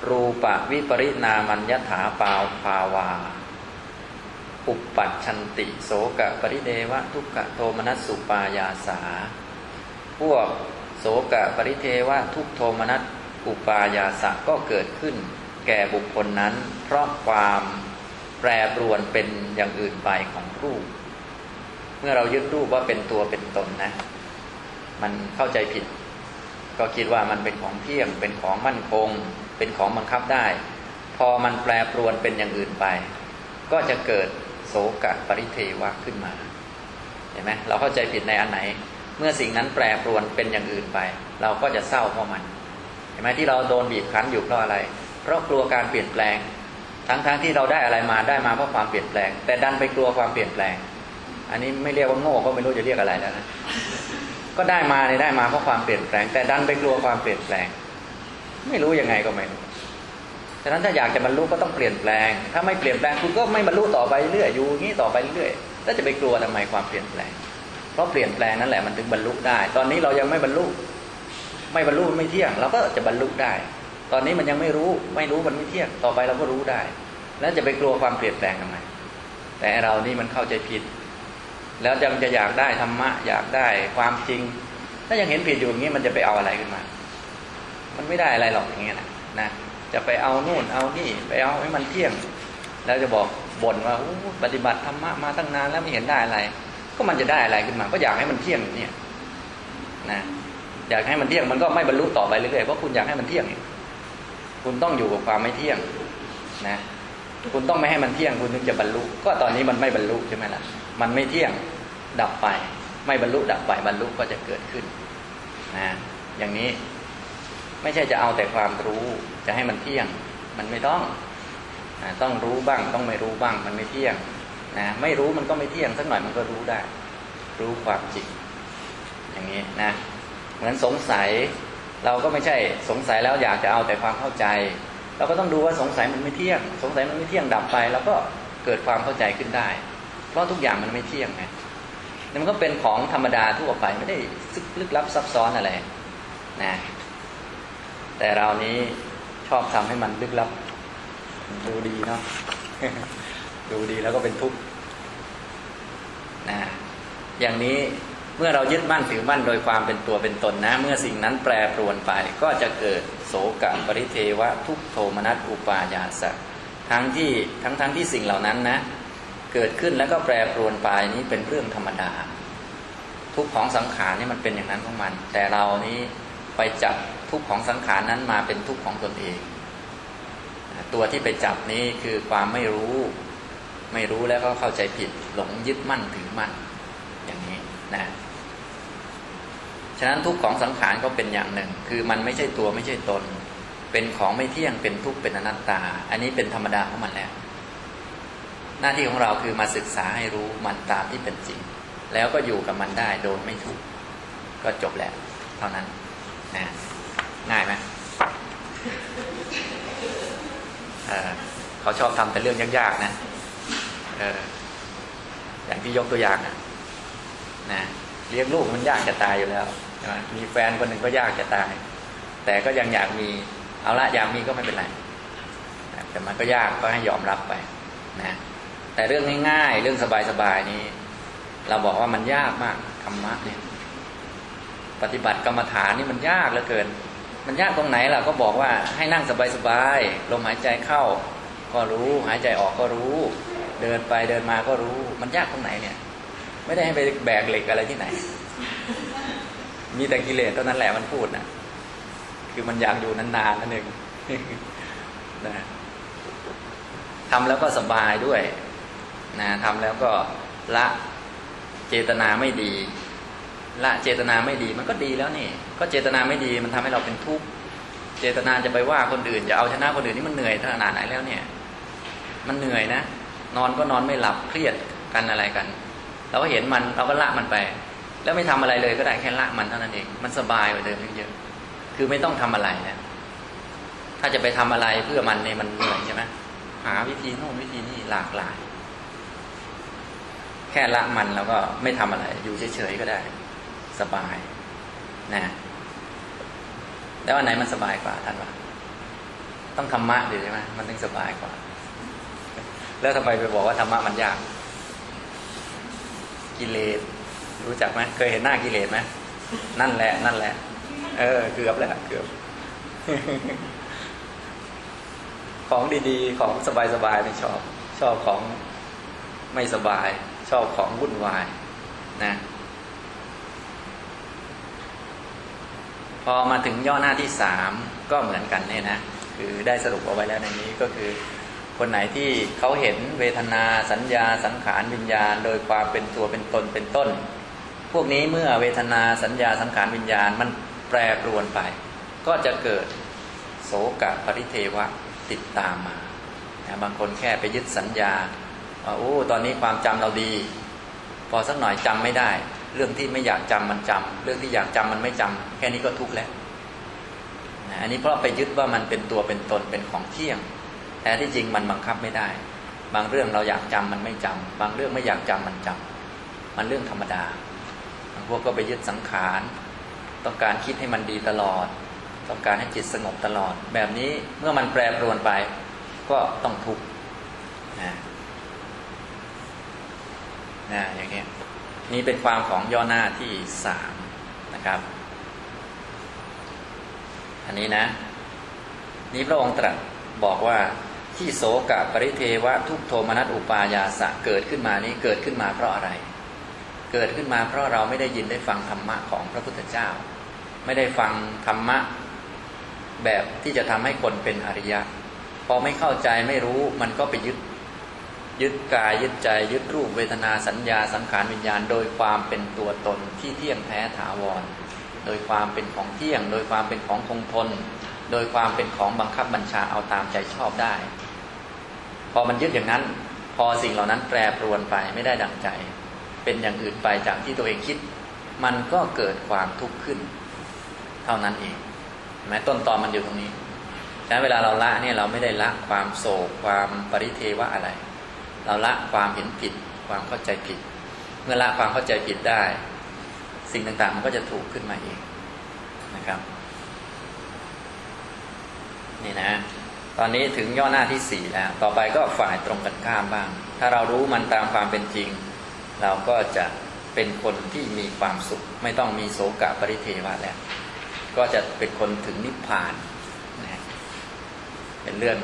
รูปะวิปริณามัญญถาปาวภาวา อุปปัชชันติโสกะปริเดวะทุกขโทมนัสสุปายาสา พวกโสกะปริเทวะทุกโทมนัสอุปายาสะก็เกิดขึ้น แก่บุคคลนั้น เพราะความแปรปรวนเป็นอย่างอื่นไปของรูป เมื่อเรายึดรูปว่าเป็นตัวเป็นตนนะ มันเข้าใจผิด ก็คิดว่ามันเป็นของเที่ยง เป็นของมั่นคง เป็นของบังคับได้ พอมันแปรปรวนเป็นอย่างอื่นไป ก็จะเกิด กะปริเทวะขึ้นมา เห็นไหมเราเข้าใจผิดในอันไหน เมื่อสิ่งนั้นแปรปรวนเป็นอย่างอื่นไป เราก็จะเศร้าเพราะมัน เห็นไหมที่เราโดนบีบคั้นอยู่เพราะอะไร เพราะกลัวการเปลี่ยนแปลง ทั้งๆทที่เราได้อะไรมาได้มาเพราะความเปลี่ยนแปลง แต่ดันไปกลัวความเปลี่ยนแปลง อันนี้ไม่เรียกว่าโง่ก็ไม่รู้จะเรียกอะไรแล้วนะก็ได้มาในได้มาเพราะความเปลี่ยนแปลง แต่ดันไปกลัวความเปลี่ยนแปลง ไม่รู้ยังไงก็ไม่รู้ ฉะนั้นถ้าอยากจะบรรลุก็ต้องเปลี่ยนแปลง ถ้าไม่เปลี่ยนแปลงคุณก็ไม่บรรลุต่อไปเรื่อยอยู่งี้ต่อไปเรื่อยแล้วจะไปกลัวทำไมความเปลี่ยนแปลง เพราะเปลี่ยนแปลงนั่นแหละมันถึงบรรลุได้ ตอนนี้เรายังไม่บรรลุ ไม่บรรลุไม่เที่ยง เราก็จะบรรลุได้ ตอนนี้มันยังไม่รู้ ไม่รู้มันไม่เที่ยง ต่อไปเราก็รู้ได้ แล้วจะไปกลัวความเปลี่ยนแปลงทำไม แต่เรานี่มันเข้าใจผิด แล้วยังจะอยากได้ธรรมะ อยากได้ความจริง ถ้ายังเห็นผิดอยู่อย่างนี้มันจะไปเอาอะไรขึ้นมา มันไม่ได้อะไรหรอกอย่างเงี้ยนะนะ จะไปเอานู่นเอานี่ ไปเอาให้มันเที่ยง แล้วจะบอกบ่นว่าปฏิบัติธรรมะมาตั้งนานแล้วไม่เห็นได้อะไร ก็มันจะได้อะไรขึ้นมา ก็อยากให้มันเที่ยงเนี่ยนะอยากให้มันเที่ยงมันก็ไม่บรรลุต่อไปเรื่อยๆเพราะคุณอยากให้มันเที่ยง คุณต้องอยู่กับความไม่เที่ยงนะคุณต้องไม่ให้มันเที่ยงคุณถึงจะบรรลุ ก็ตอนนี้มันไม่บรรลุใช่ไหมล่ะ มันไม่เที่ยงดับไป ไม่บรรลุดับไปบรรลุก็จะเกิดขึ้นนะอย่างนี้ ไม่ใช่จะเอาแต่ความรู้ จะให้มันเที่ยง มันไม่ต้องต้องรู้บ้าง ต้องไม่รู้บ้าง มันไม่เที่ยงนะไม่รู้มันก็ไม่เที่ยงสักหน่อยมันก็รู้ได้ รู้ความจริง อย่างนี้นะเหมือนสงสัย เราก็ไม่ใช่สงสัยแล้วอยากจะเอาแต่ความเข้าใจ เราก็ต้องดูว่าสงสัยมันไม่เที่ยง สงสัยมันไม่เที่ยงดับไป แล้วก็เกิดความเข้าใจขึ้นได้ เพราะทุกอย่างมันไม่เที่ยงไงมันก็เป็นของธรรมดาทั่วไปไม่ได้ซึกลึกลับซับซ้อนอะไรนะ แต่เรานี้ชอบทำให้มันลึกลับ ดูดีเนาะดูดีแล้วก็เป็นทุกข์นะอย่างนี้เมื่อเรายึดมั่นถือมั่นโดยความเป็นตัวเป็นตนนะ เมื่อสิ่งนั้นแปรปรวนไป ก็จะเกิดโศกะปริเทวะทุกโทมนัสอุปายาสะทั้งที่ทั้งทั้งที่สิ่งเหล่านั้นนะ เกิดขึ้นแล้วก็แปรปรวนไปนี้เป็นเรื่องธรรมดา ทุกของสังขารนี่มันเป็นอย่างนั้นของมัน แต่เรานี้ไปจับ ทุกของสังขารนั้นมาเป็นทุกของตนเอง ตัวที่ไปจับนี้คือความไม่รู้ ไม่รู้แล้วก็เข้าใจผิด หลงยึดมั่นถือมั่น อย่างนี้นะฉะนั้นทุกของสังขารก็เป็นอย่างหนึ่ง คือมันไม่ใช่ตัวไม่ใช่ตน เป็นของไม่เที่ยงเป็นทุกข์เป็นอนัตตา อันนี้เป็นธรรมดาของมันแล้ว หน้าที่ของเราคือมาศึกษาให้รู้มันตามที่เป็นจริง แล้วก็อยู่กับมันได้โดยไม่ทุกข์ก็จบแล้ว เท่านั้นนะ ง่ายไหมเขาชอบทำแต่เรื่องยากๆนะอออย่างที่ยกตัวอย่างนะนะเลี้ยงลูกมันยากจะตายอยู่แล้วมีแฟนคนหนึ่งก็ยากจะตาย แต่ก็ยังอยากมีเอาละอยากมีก็ไม่เป็นไรแต่มันก็ยากก็ให้ยอมรับไปนะแต่เรื่องง่ายๆเรื่องสบายๆนี้ เราบอกว่ามันยากมากธรรมะเนี่ย ปฏิบัติกรรมฐานนี่มันยากเหลือเกิน มันยากตรงไหนล่ะก็บอกว่าให้นั่งสบายๆลมหายใจเข้า ก็รู้หายใจออกก็รู้ เดินไปเดินมาก็รู้ มันยากตรงไหนเนี่ย ไม่ได้ให้ไปแบกเหล็กอะไรที่ไหน มีแต่กิเลสเท่านั้นแหละมันพูดนะคือมันอยากอยู่นานๆนั่นเองนะทำแล้วก็สบายด้วยนะทำแล้วก็ละเจตนาไม่ดี ละเจตนาไม่ดีมันก็ดีแล้วนี่ ก็เจตนาไม่ดีมันทำให้เราเป็นทุกข์เจตนาจะไปว่าคนอื่นจะเอาชนะคนอื่นนี่มันเหนื่อยขนาดไหนแล้วเนี่ย มันเหนื่อยนะ นอนก็นอนไม่หลับเครียดกันอะไรกัน เราก็เห็นมันเราก็ละมันไป แล้วไม่ทำอะไรเลยก็ได้แค่ละมันเท่านั้นเอง มันสบายกว่าเดิมเยอะคือไม่ต้องทำอะไรนะถ้าจะไปทำอะไรเพื่อมันเนี่ยมันเหนื่อยใช่ไหมหาวิธีโน่นวิธีนี่หลากหลาย แค่ละมันแล้วก็ไม่ทำอะไร อยู่เฉยๆก็ได้ สบายนะแล้วอันไหนมันสบายกว่าท่านว่าต้องธรรมะดีใช่ไหมมันถึงสบายกว่า แล้วทำไมไปบอกว่าธรรมะมันยาก กิเลสรู้จักไหมเคยเห็นหน้ากิเลสไหมนั่นแหละ นั่นแหละ เออ เกือบแล้วเกือบ ของดีๆ ของสบายๆไม่ชอบ ชอบของไม่สบาย ชอบของวุ่นวาย นะ พอมาถึงย่อหน้าที่สามก็เหมือนกันเนี่ยนะคือได้สรุปเอาไว้แล้วในนี้ก็คือ คนไหนที่เขาเห็นเวทนาสัญญาสังขารวิญญาณ โดยความเป็นตัวเป็นตนเป็นต้น พวกนี้เมื่อเวทนาสัญญาสังขารวิญญาณมันแปรปรวนไป ก็จะเกิดโสกะปริเทวะติดตามมาบางคนแค่ไปยึดสัญญาว่าโอ้ตอนนี้ความจำเราดี พอสักหน่อยจำไม่ได้ เรื่องที่ไม่อยากจำมันจำเรื่องที่อยากจำมันไม่จำแค่นี้ก็ทุกข์แล้วอันนี้เพราะไปยึดว่ามันเป็นตัวเป็นตนเป็นของเที่ยงแท้ที่จริงมันบังคับไม่ได้ บางเรื่องเราอยากจำมันไม่จำบางเรื่องไม่อยากจำมันจำมันเรื่องธรรมดาบางพวกก็ไปยึดสังขาร ต้องการคิดให้มันดีตลอด ต้องการให้จิตสงบตลอด แบบนี้เมื่อมันแปรปรวนไป ก็ต้องทุกข์นะนะอย่างนี้ นี่เป็นความของย่อหน้าที่สามนะครับ อันนี้นะ นี้พระองค์ตรัสบอกว่าที่โสกะปริเทวะทุกโทมนัสอุปายาสะเกิดขึ้นมานี้เกิดขึ้นมาเพราะอะไร เกิดขึ้นมาเพราะเราไม่ได้ยินได้ฟังธรรมะของพระพุทธเจ้า ไม่ได้ฟังธรรมะแบบที่จะทำให้คนเป็นอริยะ พอไม่เข้าใจไม่รู้มันก็ไปยึด ยึดกายยึดใจยึดรูปเวทนาสัญญาสังขารวิญญาณ โดยความเป็นตัวตนที่เที่ยงแท้ถาวร โดยความเป็นของเที่ยง โดยความเป็นของคงทน โดยความเป็นของบังคับบัญชาเอาตามใจชอบได้ พอมันยึดอย่างนั้น พอสิ่งเหล่านั้นแปรปรวนไปไม่ได้ดังใจ เป็นอย่างอื่นไปจากที่ตัวเองคิด มันก็เกิดความทุกข์ขึ้น เท่านั้นเอง แม้ต้นตอมันอยู่ตรงนี้ฉะนั้นเวลาเราละเนี่ยเราไม่ได้ละความโศกความปริเทวะอะไร เราละความเห็นผิด ความเข้าใจผิด เมื่อละความเข้าใจผิดได้ สิ่งต่างๆ มันก็จะถูกขึ้นมาเองนะครับ นี่นะ ตอนนี้ถึงย่อหน้าที่สี่แล้วต่อไปก็ฝ่ายตรงกันข้ามบ้าง ถ้าเรารู้มันตามความเป็นจริง เราก็จะเป็นคนที่มีความสุข ไม่ต้องมีโศกะปริเทวะแล้ว ก็จะเป็นคนถึงนิพพานนะเป็นเรื่อง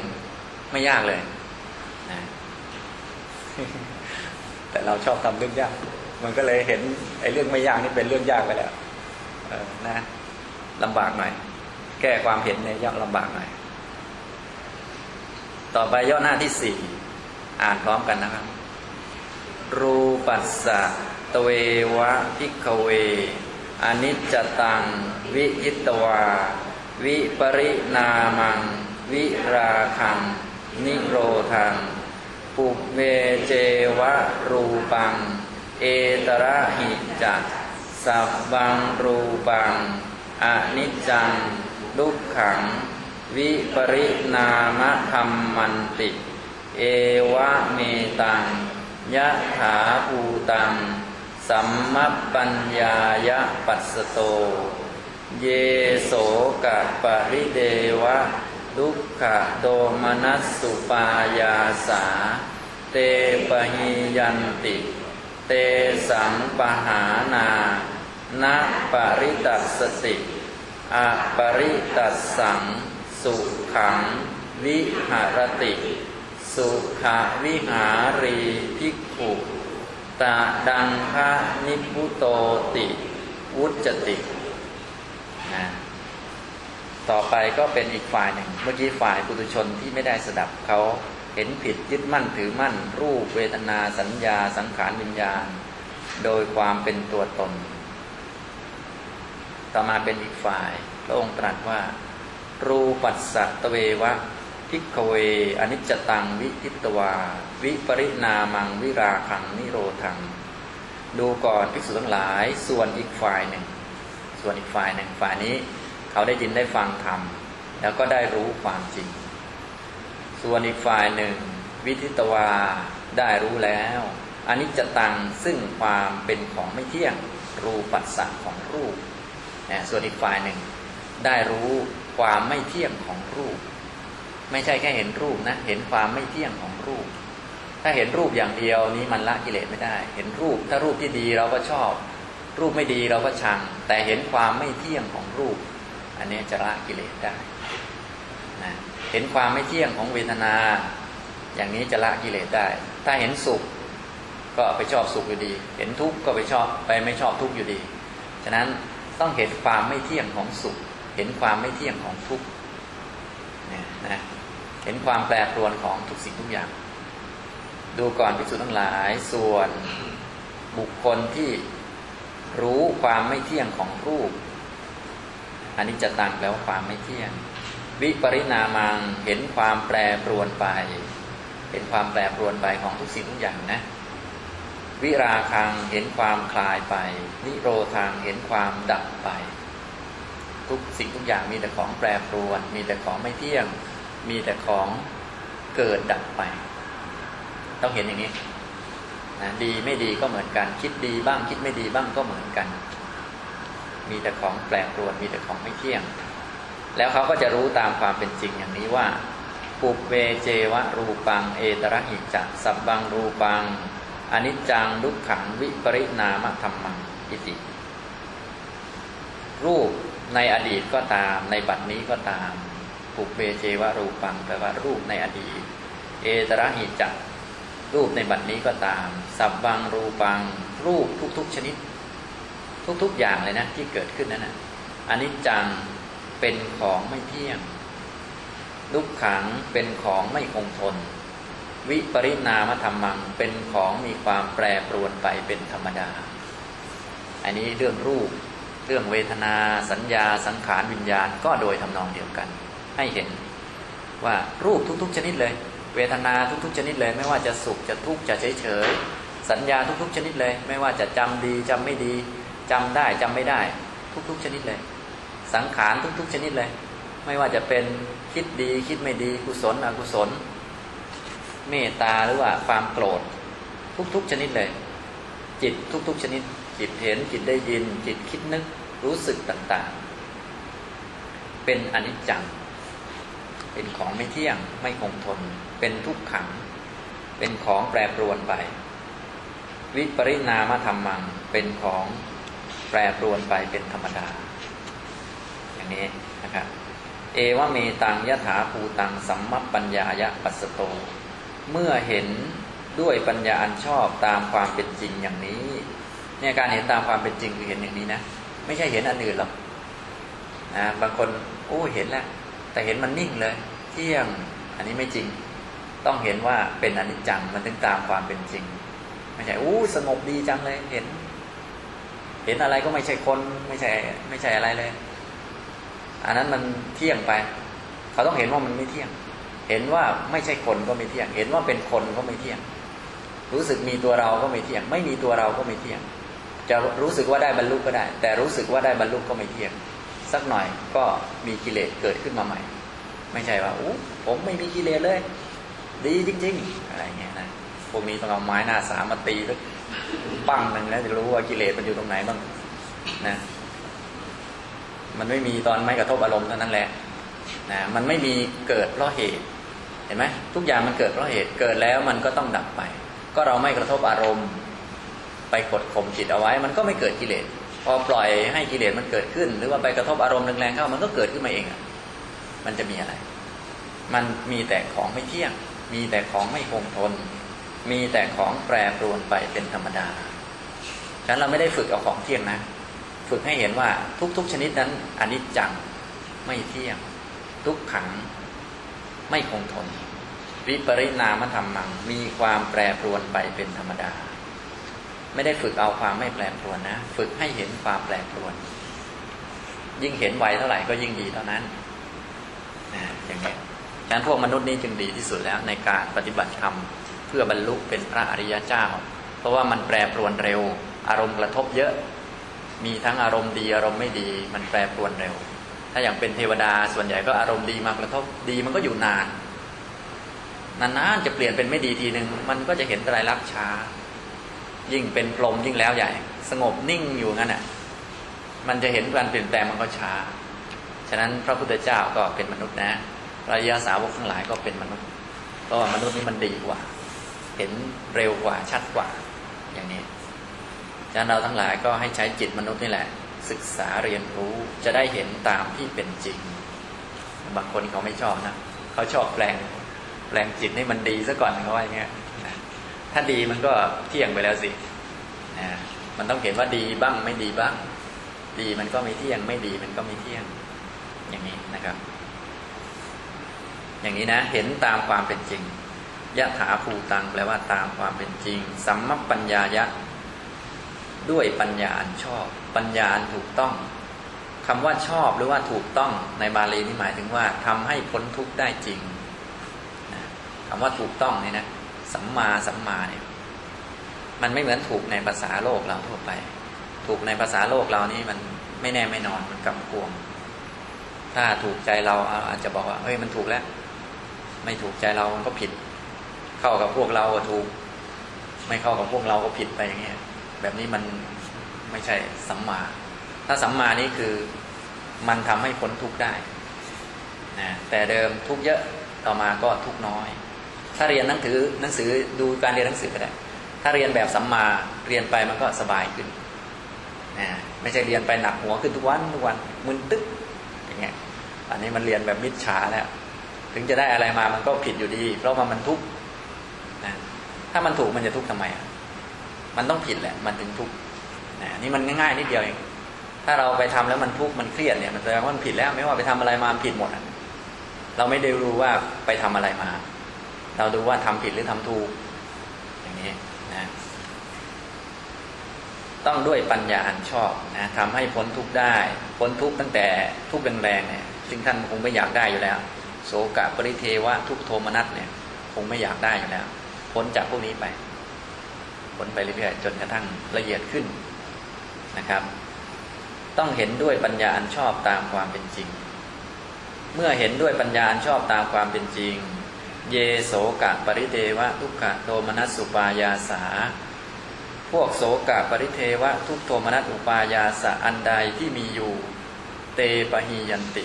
ไม่ยากเลยนะ แต่เราชอบทำเรื่องยาก มันก็เลยเห็นไอ้เรื่องไม่ยากนี่เป็นเรื่องยากไปแล้วเออนะลำบากหน่อยแก้ความเห็นในยากลำบากหน่อยต่อไปย่อหน้าที่สี่อ่านพร้อมกันนะครับ รูปัสสะตเววะพิกเว อนิจจตัง วิยิตวา วิปรินามัง วิราคัง นิโรธัง ปุเวเจวะรูปัง เอตระหิจักสับบังรูปังอนิจจังดุกขัง วิปรินามะธรรมมันติ เอวะเมตังยะถาภูตัง สัมมปัญญายะปัสสโต เยโสกะปริเดวะ ดุขะโดมนัสสุปายาสา เตปหิยันติ เตสังปหานานะปริตัสสติอะปริตัสสัง สุขัง วิหารติ สุขวิหารีภิกขุตาดังพระนิพุโตติ วุจตินะ ต่อไปก็เป็นอีกฝ่ายหนึ่ง เมื่อกี้ฝ่ายปุถุชนที่ไม่ได้สดับเขาเห็นผิดยึดมั่นถือมั่น รูปเวทนาสัญญา สังขารวิญญาณ โดยความเป็นตัวตน ต่อมาเป็นอีกฝ่ายพระองค์ตรัสว่า รูปัสสะตเววะพิกเว อนิจจตังวิทิตวา วิปริณามังวิราคังนิโรธัง ดูก่อนภิกษุทั้งหลาย ส่วนอีกฝ่ายหนึ่ง ส่วนอีกฝ่ายหนึ่งฝ่ายนี้ เขาได้ยินได้ฟังธรรม แล้วก็ได้รู้ความจริง ส่วนอีกฝ่ายหนึ่ง วิทิตวาได้รู้แล้วอันิจจตังซึ่งความเป็นของไม่เที่ยงรูปัสสะของรูปส่วนอีกฝ่ายหนึ่ง ได้รู้ความไม่เที่ยงของรูป ไม่ใช่แค่เห็นรูปนะ เห็นความไม่เที่ยงของรูป ถ้าเห็นรูปอย่างเดียวนี้มันละกิเลสไม่ได้ เห็นรูป ถ้ารูปที่ดีเราก็ชอบ รูปไม่ดีเราก็ชัง แต่เห็นความไม่เที่ยงของรูป อันนี้จะละกิเลสได้นะเห็นความไม่เที่ยงของเวทนา อย่างนี้จะละกิเลสได้ ถ้าเห็นสุขก็ไปชอบสุขอยู่ดี เห็นทุกข์ก็ไปชอบไปไม่ชอบทุกข์อยู่ดี ฉะนั้นต้องเห็นความไม่เที่ยงของสุข เห็นความไม่เที่ยงของทุกข์เนี่ยนะเห็นความแปรปรวนของทุกสิ่งทุกอย่าง ดูก่อนภิกษุทั้งหลาย ส่วนบุคคลที่รู้ความไม่เที่ยงของรูป อันนี้จะตังแล้วความไม่เที่ยง วิปริณามังเห็นความแปรปรวนไป เห็นความแปรปรวนไปของทุกสิ่งทุกอย่างนะ วิราคังเห็นความคลายไป นิโรธางเห็นความดับไป ทุกสิ่งทุกอย่างมีแต่ของแปรปรวน มีแต่ของไม่เที่ยง มีแต่ของเกิดดับไป ต้องเห็นอย่างนี้นะดีไม่ดีก็เหมือนกัน คิดดีบ้างคิดไม่ดีบ้างก็เหมือนกัน มีแต่ของแปรปรวนมีแต่ของไม่เที่ยง แล้วเขาก็จะรู้ตามความเป็นจริงอย่างนี้ว่า ปุเวเจวะรูปัง เอตระหิจัสับบังรูปังอนิจจังลุกขังวิปริณามธรรมังอิติ รูปในอดีตก็ตาม ในบัดนี้ก็ตามปุเปเจวะรูปังแปลว่ารูปในอดีต เอตระหิจัรูปในบัดนี้ก็ตาม สับบังรูปัง รูปทุก ๆ ชนิด ทุก ๆ อย่างเลยนะ ที่เกิดขึ้นนั่นนะอนิจจังเป็นของไม่เที่ยงลุกขังเป็นของไม่คงทน วิปริณามธรรมังเป็นของมีความแปรปรวนไปเป็นธรรมดา อันนี้เรื่องรูป เรื่องเวทนา สัญญา สังขารวิญญาณก็โดยทำนองเดียวกัน ให้เห็นว่ารูปทุก ๆ ชนิดเลย เวทนาทุก ๆ ชนิดเลย ไม่ว่าจะสุขจะทุกข์จะเฉยเฉยสัญญาทุก ๆ ชนิดเลย ไม่ว่าจะจำดีจำไม่ดี จำได้จำไม่ได้ ทุก ๆ ชนิดเลย สังขารทุก ๆ ชนิดเลย ไม่ว่าจะเป็นคิดดีคิดไม่ดีกุศลอกุศล เมตตาหรือว่าความโกรธ ทุก ๆ ชนิดเลย จิตทุก ๆ ชนิด จิตเห็นจิตได้ยิน จิตคิดนึกรู้สึกต่างๆ เป็นอนิจจังเป็นของไม่เที่ยงไม่คงทน เป็นทุกขัง เป็นของแปรปรวนไป วิปริณามธรรมัง เป็นของ แปรปรวนไปเป็นธรรมดา อย่างนี้นะครับเอวเมตังยถาภูตังสัมมปัญญายะปัสโต เมื่อเห็นด้วยปัญญาอันชอบตามความเป็นจริงอย่างนี้ เนี่ยการเห็นตามความเป็นจริงคือเห็นอย่างนี้นะ ไม่ใช่เห็นอันอื่นหรอกนะบางคนโอ้เห็นแล้ว แต่เห็นมันนิ่งเลย เที่ยงอันนี้ไม่จริง ต้องเห็นว่าเป็นอนิจจังมันถึงตามความเป็นจริงไม่ใช่อู้สงบดีจังเลยเห็น เห็นอะไรก็ไม่ใช่คนไม่ใช่ ไม่ใช่อะไรเลย อันนั้นมันเที่ยงไป เขาต้องเห็นว่ามันไม่เที่ยง เห็นว่าไม่ใช่คนก็ไม่เที่ยง เห็นว่าเป็นคนก็ไม่เที่ยง รู้สึกมีตัวเราก็ไม่เที่ยง ไม่มีตัวเราก็ไม่เที่ยง จะรู้สึกว่าได้บรรลุก็ได้ แต่รู้สึกว่าได้บรรลุก็ไม่เที่ยง สักหน่อยก็มีกิเลสเกิดขึ้นมาใหม่ ไม่ใช่ว่าอู้ผมไม่มีกิเลสเลย ดีจริง ๆ อะไรเงี้ยนะพวกนี้ต้องเอาไม้หน้าสามมาตีแล้ว ปั้งหนึ่งแล้วจะรู้ว่ากิเลสมันอยู่ตรงไหนบ้างนะ มันไม่มีตอนไม่กระทบอารมณ์เท่านั้นแหละนะมันไม่มีเกิดเพราะเหตุ เห็นไหมทุกอย่างมันเกิดเพราะเหตุเกิดแล้วมันก็ต้องดับไป ก็เราไม่กระทบอารมณ์ ไปกดข่มจิตเอาไว้ มันก็ไม่เกิดกิเลสพอปล่อยให้กิเลสมันเกิดขึ้น หรือว่าไปกระทบอารมณ์แรงๆเข้ามันก็เกิดขึ้นมาเองอะมันจะมีอะไร มันมีแต่ของไม่เที่ยง มีแต่ของไม่คงทน มีแต่ของแปรปรวนไปเป็นธรรมดาฉะนั้นเราไม่ได้ฝึกเอาของเที่ยงนะ ฝึกให้เห็นว่าทุกๆชนิดนั้นอนิจจังไม่เที่ยง ทุกขังไม่คงทน วิปริณามธรรมัง มีความแปรปรวนไปเป็นธรรมดา ไม่ได้ฝึกเอาความไม่แปรปรวนนะ ฝึกให้เห็นความแปรปรวน ยิ่งเห็นไวเท่าไหร่ก็ยิ่งดีเท่านั้นนะอย่างนี้ฉะนั้นพวกมนุษย์นี้จึงดีที่สุดแล้วในการปฏิบัติธรรม พื่อบรรลุเป็นพระอริยเจ้า เพราะว่ามันแปรปรวนเร็ว อารมณ์กระทบเยอะ มีทั้งอารมณ์ดีอารมณ์ไม่ดี มันแปรปรวนเร็ว ถ้าอย่างเป็นเทวดาส่วนใหญ่ก็อารมณ์ดีมากระทบดีมันก็อยู่นาน นานๆจะเปลี่ยนเป็นไม่ดีทีหนึ่งมันก็จะเห็นไตรลักษณ์ช้า ยิ่งเป็นพรหมยิ่งแล้วใหญ่ สงบนิ่งอยู่งั้นอะมันจะเห็นการเปลี่ยนแปลงมันก็ช้า ฉะนั้นพระพุทธเจ้าก็เป็นมนุษย์นะระยาสาวกทั้งหลายก็เป็นมนุษย์ เพราะว่ามนุษย์นี้มันดีกว่า เห็นเร็วกว่าชัดกว่า อย่างนี้ฉะนั้นเราทั้งหลายก็ให้ใช้จิตมนุษย์นี่แหละ ศึกษาเรียนรู้จะได้เห็นตามที่เป็นจริง บางคนเขาไม่ชอบนะเขาชอบแปลงแปลงจิตให้มันดีซะก่อนเขาว่าอย่างเงี้ยถ้าดีมันก็เที่ยงไปแล้วสินะมันต้องเห็นว่าดีบ้างไม่ดีบ้าง ดีมันก็ไม่เที่ยง ไม่ดีมันก็ไม่เที่ยง อย่างนี้นะครับ อย่างนี้นะ เห็นตามความเป็นจริง ยะถาภูตังแปลว่าตามความเป็นจริง สัมมปัญญายะ ด้วยปัญญาอันชอบ ปัญญาอันถูกต้องคำว่าชอบหรือว่าถูกต้องในบาลีนี่หมายถึงว่าทำให้พ้นทุกข์ได้จริงคำว่าถูกต้องนี่นะสัมมาสัมมาเนี่ยมันไม่เหมือนถูกในภาษาโลกเราทั่วไป ถูกในภาษาโลกเรานี่มันไม่แน่ไม่นอนมันกำกวงถ้าถูกใจเราอาจจะบอกว่าเฮ้ยมันถูกแล้ว ไม่ถูกใจเรามันก็ผิด เข้ากับพวกเราก็ถูก ไม่เข้ากับพวกเราก็ผิดไปอย่างเงี้ยแบบนี้มันไม่ใช่สัมมา ถ้าสัมมานี่คือมันทำให้พ้นทุกข์ได้นะแต่เดิมทุกข์เยอะต่อมาก็ทุกข์น้อย ถ้าเรียนหนังสือหนังสือดูการเรียนหนังสือก็ได้ ถ้าเรียนแบบสัมมาเรียนไปมันก็สบายขึ้นนะไม่ใช่เรียนไปหนักหัวขึ้นทุกวันทุกวันมึนตึ๊กอย่างเงี้ยอันนี้มันเรียนแบบมิจฉาแล้วถึงจะได้อะไรมามันก็ผิดอยู่ดี เพราะว่ามันทุกข์ ถ้ามันถูกมันจะทุกข์ทำไมอะมันต้องผิดแหละ มันถึงทุกข์นะนี่มันง่ายๆนิดเดียวเอง ถ้าเราไปทำแล้วมันทุกข์มันเครียดเนี่ยมันแสดงว่ามันผิดแล้ว ไม่ว่าไปทำอะไรมาผิดหมดเราไม่ได้รู้ว่าไปทำอะไรมา เราดูว่าทำผิดหรือทำถูกอย่างนี้นะต้องด้วยปัญญาอันชอบนะทำให้พ้นทุกข์ได้พ้นทุกข์ตั้งแต่ทุกข์แรงๆเนี่ยซึ่งท่านคงไม่อยากได้อยู่แล้ว โสกะปริเทวะทุกโทมนัสเนี่ย คงไม่อยากได้อยู่แล้ว พ้นจากพวกนี้ไปพ้นไปเรื่อยๆจนกระทั่งละเอียดขึ้นนะครับ ต้องเห็นด้วยปัญญาอันชอบตามความเป็นจริง เมื่อเห็นด้วยปัญญาอันชอบตามความเป็นจริง เยโสกะปริเทวะทุกขโทมนัสสุปายาสา พวกโสกะปริเทวะทุกโทมนัสอุปายาสะอันใดที่มีอยู่ เตปหียันติ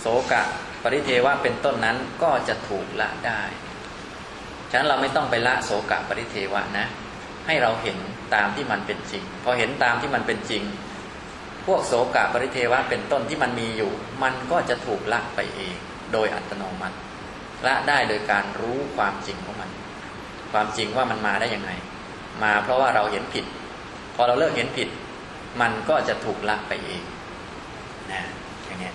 โสกะปริเทวะเป็นต้นนั้นก็จะถูกละได้ ฉะนั้นเราไม่ต้องไปละโสกะปริเทวะนะ ให้เราเห็นตามที่มันเป็นจริง พอเห็นตามที่มันเป็นจริง พวกโสกะปริเทวะเป็นต้นที่มันมีอยู่ มันก็จะถูกละไปเอง โดยอัตโนมัติละได้โดยการรู้ความจริงของมัน ความจริงว่ามันมาได้ยังไง มาเพราะว่าเราเห็นผิด พอเราเลิกเห็นผิด มันก็จะถูกละไปเองนะอย่างนี้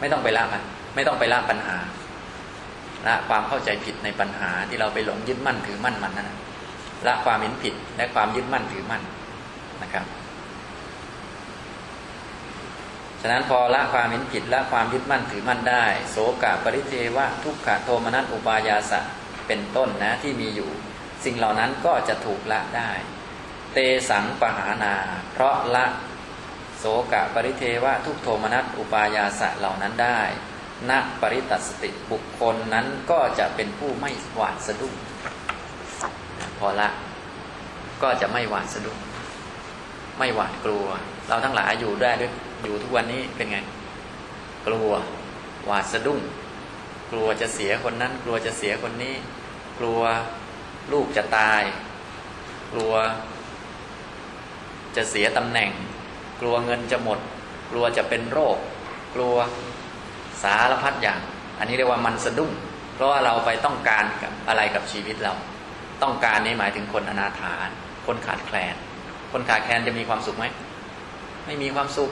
ไม่ต้องไปละมัน ไม่ต้องไปละปัญหา ละความเข้าใจผิดในปัญหาที่เราไปหลงยึดมั่นถือมั่นมันนั่นละความเห็นผิดและความยึดมั่นถือมั่นนะครับ ฉะนั้นพอละความเห็นผิดละความยึดมั่นถือมั่นได้ โสกะปริเทวะทุกขโทมนัสอุปายาสะเป็นต้นนะที่มีอยู่ สิ่งเหล่านั้นก็จะถูกละได้ เตสังปหานา เพราะละโสกะปริเทวะทุกโทมนัสอุปายาสะเหล่านั้นได้ ณปริตัสติบุคคลนั้นก็จะเป็นผู้ไม่หวาดสะดุ้งพอละก็จะไม่หวาดสะดุ้งไม่หวาดกลัว เราทั้งหลายอยู่ได้ด้วยอยู่ทุกวันนี้เป็นไง กลัว หวาดสะดุ้ง กลัวจะเสียคนนั้น กลัวจะเสียคนนี้ กลัวลูกจะตาย กลัว จะเสียตำแหน่ง กลัวเงินจะหมด กลัวจะเป็นโรค กลัวารพัดอย่าง อันนี้เรียกว่ามันสะดุ้ง เพราะว่าเราไปต้องการกับอะไรกับชีวิตเรา ต้องการนี้หมายถึงคนอนาถาคนขาดแคลน คนขาดแคลนจะมีความสุขไหมไม่มีความสุข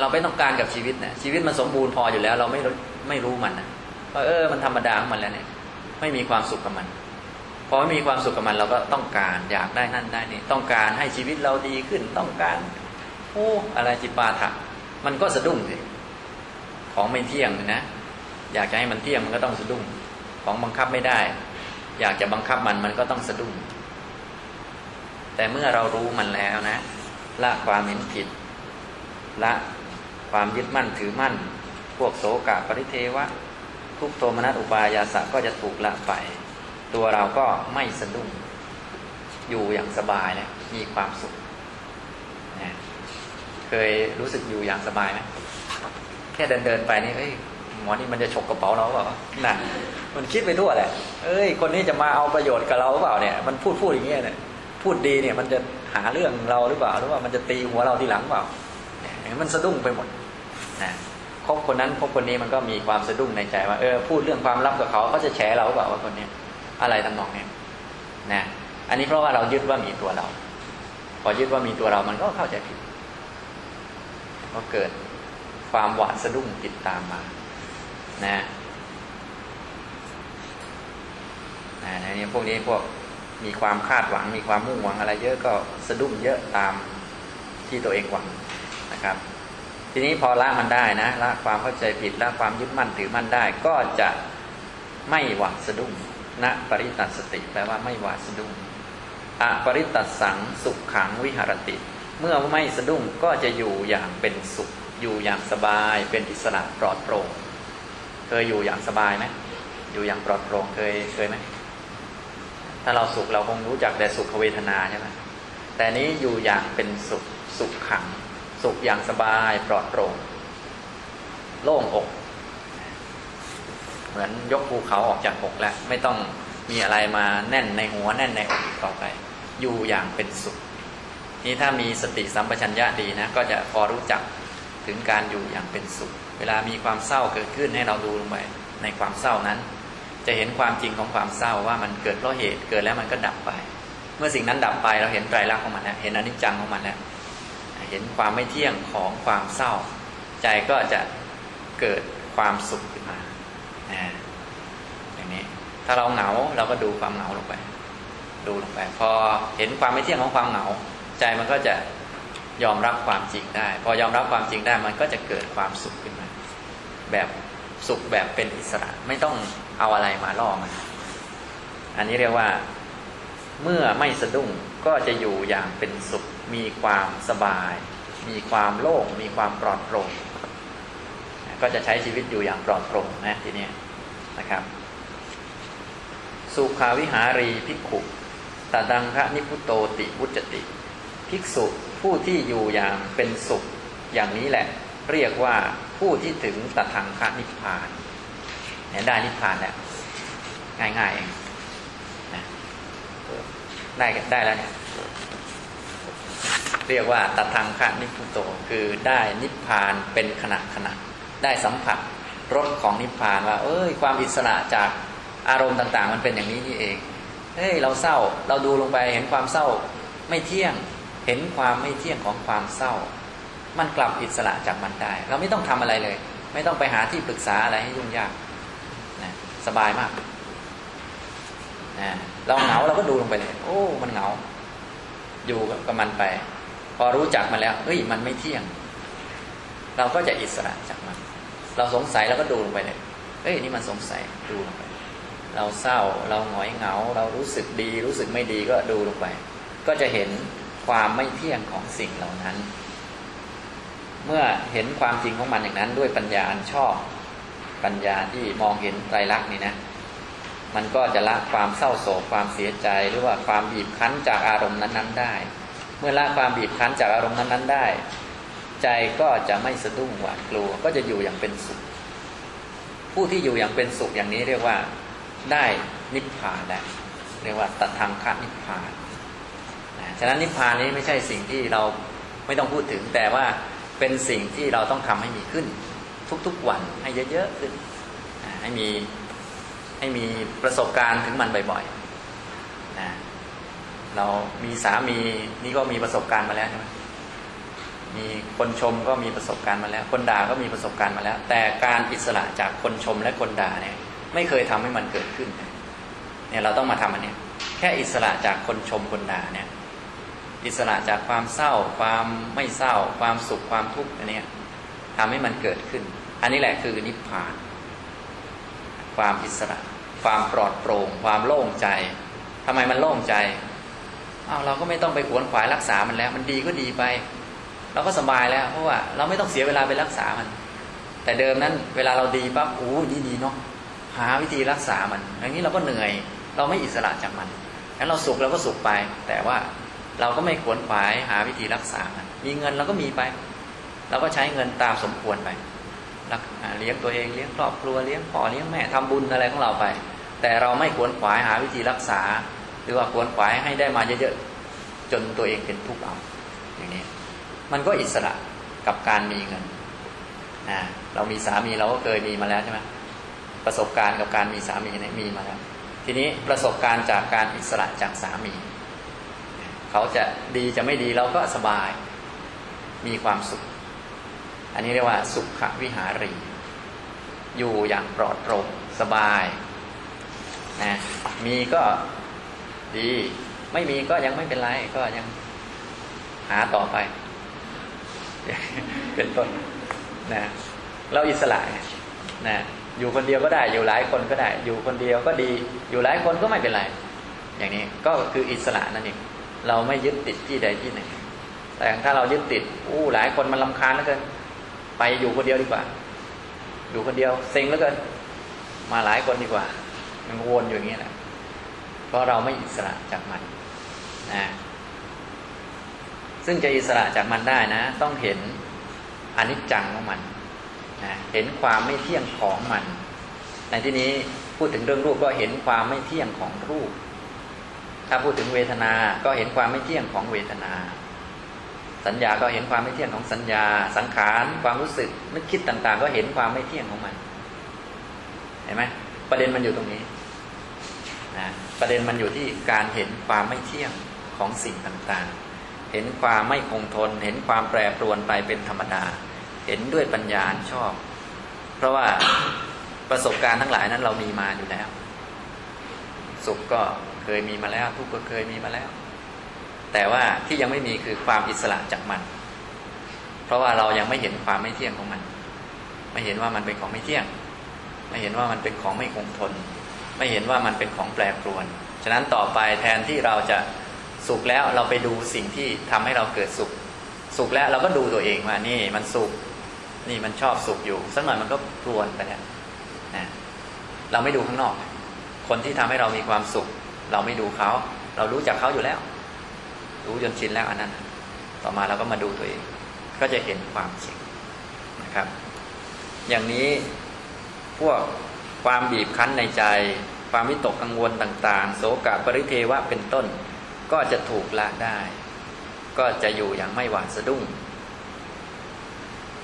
เราไม่ต้องการกับชีวิตนะชีวิตมันสมบูรณ์พออยู่แล้ว เราไม่ไม่รู้มันนะว่าเออมันธรรมดาของมันแล้วเนี่ย ไม่มีความสุขกับมันพอไม่มีความสุขกับมันเราก็ต้องการอยากได้นั่นได้นี่ต้องการให้ชีวิตเราดีขึ้นต้องการโอ้อะไรจิปาถะมันก็สะดุ้งสิ ของไม่เที่ยงนะ อยากจะให้มันเที่ยงมันก็ต้องสะดุ้ง ของบังคับไม่ได้ อยากจะบังคับมันมันก็ต้องสะดุ้ง แต่เมื่อเรารู้มันแล้วนะ ละความเห็นผิด ละความยึดมั่นถือมั่น พวกโสกะปริเทวะ ทุกโทมนัสอุปายาสะก็จะถูกละไป ตัวเราก็ไม่สะดุ้ง อยู่อย่างสบายแล้วมีความสุขนะเคยรู้สึกอยู่อย่างสบายไหม ค่เดินเดินไปนี่เอ้ยหมอนี่มันจะฉกกระเป๋าเราเปล่านั่นมันคิดไปทั่วแหละเอ้ย คนนี้จะมาเอาประโยชน์กับเราหรือเปล่าเนี่ย มันพูดพูดอย่างเงี้ยเนี่ยพูดดีเนี่ย มันจะหาเรื่องเราหรือเปล่า หรือว่ามันจะตีหัวเราทีหลังเปล่าเนี่ยมันสะดุ้งไปหมดนะคบคนนั้นคบคนนี้มันก็มีความสะดุ้งในใจว่าเออพูดเรื่องความลับกับเขาเขาจะแฉเราหรือเปล่าว่าคนนี้อะไรทำนองนี้นะอันนี้เพราะว่าเรายึดว่ามีตัวเรา พอยึดว่ามีตัวเรามันก็เข้าใจผิดก็เกิด ความหวาดสะดุ้งติดตามมานะนะนี่พวกนี้พวกมีความคาดหวัง มีความมุ่งหวังอะไร เยอะก็สะดุ้งเยอะตามที่ตัวเองหวังนะครับ ทีนี้พอละมันได้นะละความเข้าใจผิดละความยึดมั่นถือมั่นได้ ก็จะไม่หวาดสะดุ้งณปริตัสติแปลว่าไม่หวาดสะดุ้งอปริตัสสังสุขขังวิหารติ เมื่อไม่สะดุ้งก็จะอยู่อย่างเป็นสุข อยู่อย่างสบายเป็นอิสระปลอดโปร่งเคยอยู่อย่างสบายไหมอยู่อย่างปลอดโปร่งเคยเคยไหมถ้าเราสุขเราคงรู้จักแต่สุขเวทนาใช่ไหมแต่นี้อยู่อย่างเป็นสุขสุขขัง สุขอย่างสบายปลอดโปร่งโล่งอก เหมือนยกภูเขาออกจากอกแล้ว ไม่ต้องมีอะไรมาแน่นในหัวแน่นในอกต่อไป อยู่อย่างเป็นสุข นี่ถ้ามีสติสัมปชัญญะดีนะ ก็จะพอรู้จัก ถึงการอยู่อย่างเป็นสุข เวลามีความเศร้าเกิดขึ้นให้เราดูลงไปในความเศร้านั้น จะเห็นความจริงของความเศร้าว่ามันเกิดเพราะเหตุเกิดแล้วมันก็ดับไป เมื่อสิ่งนั้นดับไปเราเห็นไตรลักษณ์ของมันแล้วเห็นอนิจจังของมันแล้วเห็นความไม่เที่ยงของความเศร้า ใจก็จะเกิดความสุขขึ้นมาอย่างนี้ ถ้าเราเหงาเราก็ดูความเหงาลงไป ดูลงไป พอเห็นความไม่เที่ยงของความเหงา ใจมันก็จะ ยอมรับความจริงได้ พอยอมรับความจริงได้มันก็จะเกิดความสุขขึ้นมา แบบสุขแบบเป็นอิสระไม่ต้องเอาอะไรมาล่อมัน อันนี้เรียกว่า เมื่อไม่สะดุ้งก็จะอยู่อย่างเป็นสุข มีความสบาย มีความโล่ง มีความปลอดโปร่งก็จะใช้ชีวิตอยู่อย่างปลอดโปร่งนะทีนี้นะครับ สุขาวิหารีภิกขุตดังคะนิพุโตติวุจติ ภิกษุ ผู้ที่อยู่อย่างเป็นสุขอย่างนี้แหละ เรียกว่าผู้ที่ถึงตทังคะนิพพานเนี่ยได้นิพพานแล้วง่ายๆเองนะได้ได้แล้วเนี่ยเรียกว่าตทังคะนิพุโต คือได้นิพพานเป็นขณะขณะได้สัมผัสรสของนิพพานว่า เอ้ย ความอิสระจากอารมณ์ต่าง ๆ มันเป็นอย่างนี้นี่เองเฮ้ยเราเศร้าเราดูลงไปเห็นความเศร้าไม่เที่ยง เห็นความไม่เที่ยงของความเศร้า มันกลับอิสระจากมันได้ เราไม่ต้องทำอะไรเลย ไม่ต้องไปหาที่ปรึกษาอะไรให้ยุ่งยากนะสบายมากนะเราเหงาเราก็ดูลงไปเลย โอ้ มันเหงา อยู่กับมันไป พอรู้จักมันแล้วเฮ้ย มันไม่เที่ยง เราก็จะอิสระจากมัน เราสงสัยเราก็ดูลงไปเลยเฮ้ย นี่มันสงสัย ดูลงไป เราเศร้า เราหงอยเหงา เรารู้สึกดี รู้สึกไม่ดีก็ดูลงไป ก็จะเห็น ความไม่เที่ยงของสิ่งเหล่านั้น เมื่อเห็นความจริงของมันอย่างนั้น ด้วยปัญญาอันชอบ ปัญญาที่มองเห็นไตรลักษณ์นี่นะ มันก็จะละความเศร้าโศกความเสียใจหรือว่าความบีบคั้นจากอารมณ์นั้นๆ ได้ เมื่อละความบีบคั้นจากอารมณ์นั้นๆได้ ใจก็จะไม่สะดุ้งหวาดกลัว ก็จะอยู่อย่างเป็นสุข ผู้ที่อยู่อย่างเป็นสุขอย่างนี้เรียกว่าได้นิพพานแล้วเรียกว่าตัดทางคะนิพพาน ฉะนั้นนิพพานนี้ไม่ใช่สิ่งที่เราไม่ต้องพูดถึง แต่ว่าเป็นสิ่งที่เราต้องทำให้มีขึ้น ทุกๆวันให้เยอะๆขึ้นให้มีให้มีประสบการณ์ถึงมันบ่อยๆนะเรามีสามีนี่ก็มีประสบการณ์มาแล้วใช่ไหมมีคนชมก็มีประสบการณ์มาแล้ว คนด่าก็มีประสบการณ์มาแล้ว แต่การอิสระจากคนชมและคนด่าเนี่ย ไม่เคยทำให้มันเกิดขึ้น เนี่ยเราต้องมาทำอันนี้แค่อิสระจากคนชมคนด่าเนี่ย อิสระจากความเศร้า ความไม่เศร้า ความสุขความทุกข์อันนี้ทำให้มันเกิดขึ้น อันนี้แหละคือนิพพาน ความอิสระ ความปลอดโปร่ง ความโล่งใจทำไมมันโล่งใจอ้าวเราก็ไม่ต้องไปขวนขวายรักษามันแล้ว มันดีก็ดีไป เราก็สบายแล้ว เพราะว่าเราไม่ต้องเสียเวลาไปรักษามัน แต่เดิมนั้น เวลาเราดีปั๊บโอ้ดีดีเนาะหาวิธีรักษามันอย่างนี้เราก็เหนื่อย เราไม่อิสระจากมันงั้นเราสุขเราก็สุขไป แต่ว่า เราก็ไม่ขวนขวายหาวิธีรักษามันมีเงินเราก็มีไป เราก็ใช้เงินตามสมควรไปเลี้ยงตัวเองเลี้ยงครอบครัวเลี้ยงพ่อเลี้ยงแม่ทำบุญอะไรของเราไป แต่เราไม่ขวนขวายหาวิธีรักษา หรือว่าขวนขวายให้ได้มาเยอะๆจนตัวเองเป็นทุกข์เอาอย่างนี้ มันก็อิสระกับการมีเงินนะเรามีสามีเราก็เคยมีมาแล้วใช่ไหมประสบการณ์กับการมีสามีเนี่ยมีมาแล้ว ทีนี้ประสบการณ์จากการอิสระจากสามี เขาจะดีจะไม่ดีเราก็สบาย มีความสุข อันนี้เรียกว่า สุขวิหารี อยู่อย่างปลอดโปร่งสบายนะมีก็ดี ไม่มีก็ยังไม่เป็นไรก็ยังหาต่อไป เป็นต้นนะเราอิสระนะอยู่คนเดียวก็ได้ อยู่หลายคนก็ได้ อยู่คนเดียวก็ดี อยู่หลายคนก็ไม่เป็นไร อย่างนี้ก็คืออิสระนั่นเอง เราไม่ยึดติดที่ใดที่หนึ่ง แต่ถ้าเรายึดติด อู้หลายคนมันลาคาญแล้วเกิน ไปอยู่คนเดียวดีกว่า อยู่คนเดียวเซ็งแล้วเกิน มาหลายคนดีกว่า มันวนอยู่อย่างนี้แหละเพราะเราไม่อิสระจากมันนะซึ่งจะอิสระจากมันได้นะ ต้องเห็นอนิจจังของมันนะเห็นความไม่เที่ยงของมัน ในที่นี้พูดถึงเรื่องรูปก็เห็นความไม่เที่ยงของรูป ถ้าพูดถึงเวทนา ก็เห็นความไม่เที่ยงของเวทนา สัญญาก็เห็นความไม่เที่ยงของสัญญา สังขาร ความรู้สึกนึกคิดต่าง ๆ ก็เห็นความไม่เที่ยงของมัน เห็นไหมประเด็นมันอยู่ตรงนี้นะประเด็นมันอยู่ที่การเห็นความไม่เที่ยงของสิ่งต่างๆ เห็นความไม่คงทน เห็นความแปรปรวนไปเป็นธรรมดา เห็นด้วยปัญญาชอบ เพราะว่าประสบการณ์ทั้งหลายนั้นเรามีมาอยู่แล้ว สุขก็ เคยมีมาแล้ว ทุกข์ก็เคยมีมาแล้ว แต่ว่าที่ยังไม่มีคือความอิสระจากมัน เพราะว่าเรายังไม่เห็นความไม่เที่ยงของมัน ไม่เห็นว่ามันเป็นของไม่เที่ยง ไม่เห็นว่ามันเป็นของไม่คงทน ไม่เห็นว่ามันเป็นของแปรปรวน ฉะนั้นต่อไปแทนที่เราจะสุขแล้วเราไปดูสิ่งที่ทำให้เราเกิดสุข สุขแล้วเราก็ดูตัวเองว่านี่มันสุข นี่มันชอบสุขอยู่สักหน่อยมันก็พรวนไปแล้วนะเราไม่ดูข้างนอก คนที่ทำให้เรามีความสุข เราไม่ดูเขาเรารู้จักเขาอยู่แล้ว รู้จนชินแล้วอันนั้น ต่อมาเราก็มาดูตัวเอง ก็จะเห็นความจริงนะครับ อย่างนี้พวกความบีบคั้นในใจ ความวิตกกังวลต่าง ๆโศกะปริเทวะเป็นต้น ก็จะถูกละได้ ก็จะอยู่อย่างไม่หวาดสะดุ้ง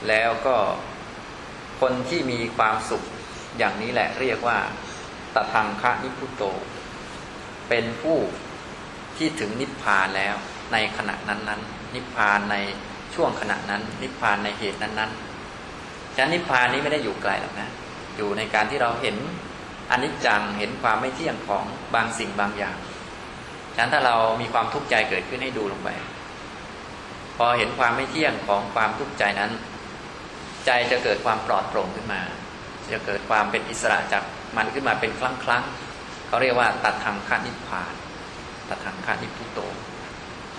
แล้วก็คนที่มีความสุขอย่างนี้แหละเรียกว่าตทังคะนิพุโต เป็นผู้ที่ถึงนิพพานแล้วในขณะนั้นๆ นิพพานในช่วงขณะนั้น นิพพานในเหตุนั้นๆฉะนั้นนิพพานนี้ไม่ได้อยู่ไกลหรอกนะ อยู่ในการที่เราเห็นอนิจจังเห็นความไม่เที่ยงของบางสิ่งบางอย่างฉะนั้นถ้าเรามีความทุกข์ใจเกิดขึ้นให้ดูลงไป พอเห็นความไม่เที่ยงของความทุกข์ใจนั้น ใจจะเกิดความปลอดโปร่งขึ้นมา จะเกิดความเป็นอิสระจากมันขึ้นมาเป็นครั้งครั้ง เขาเรียกว่าตัดทางขั้นนิพพาน ตัดทางขั้นนิพพุโต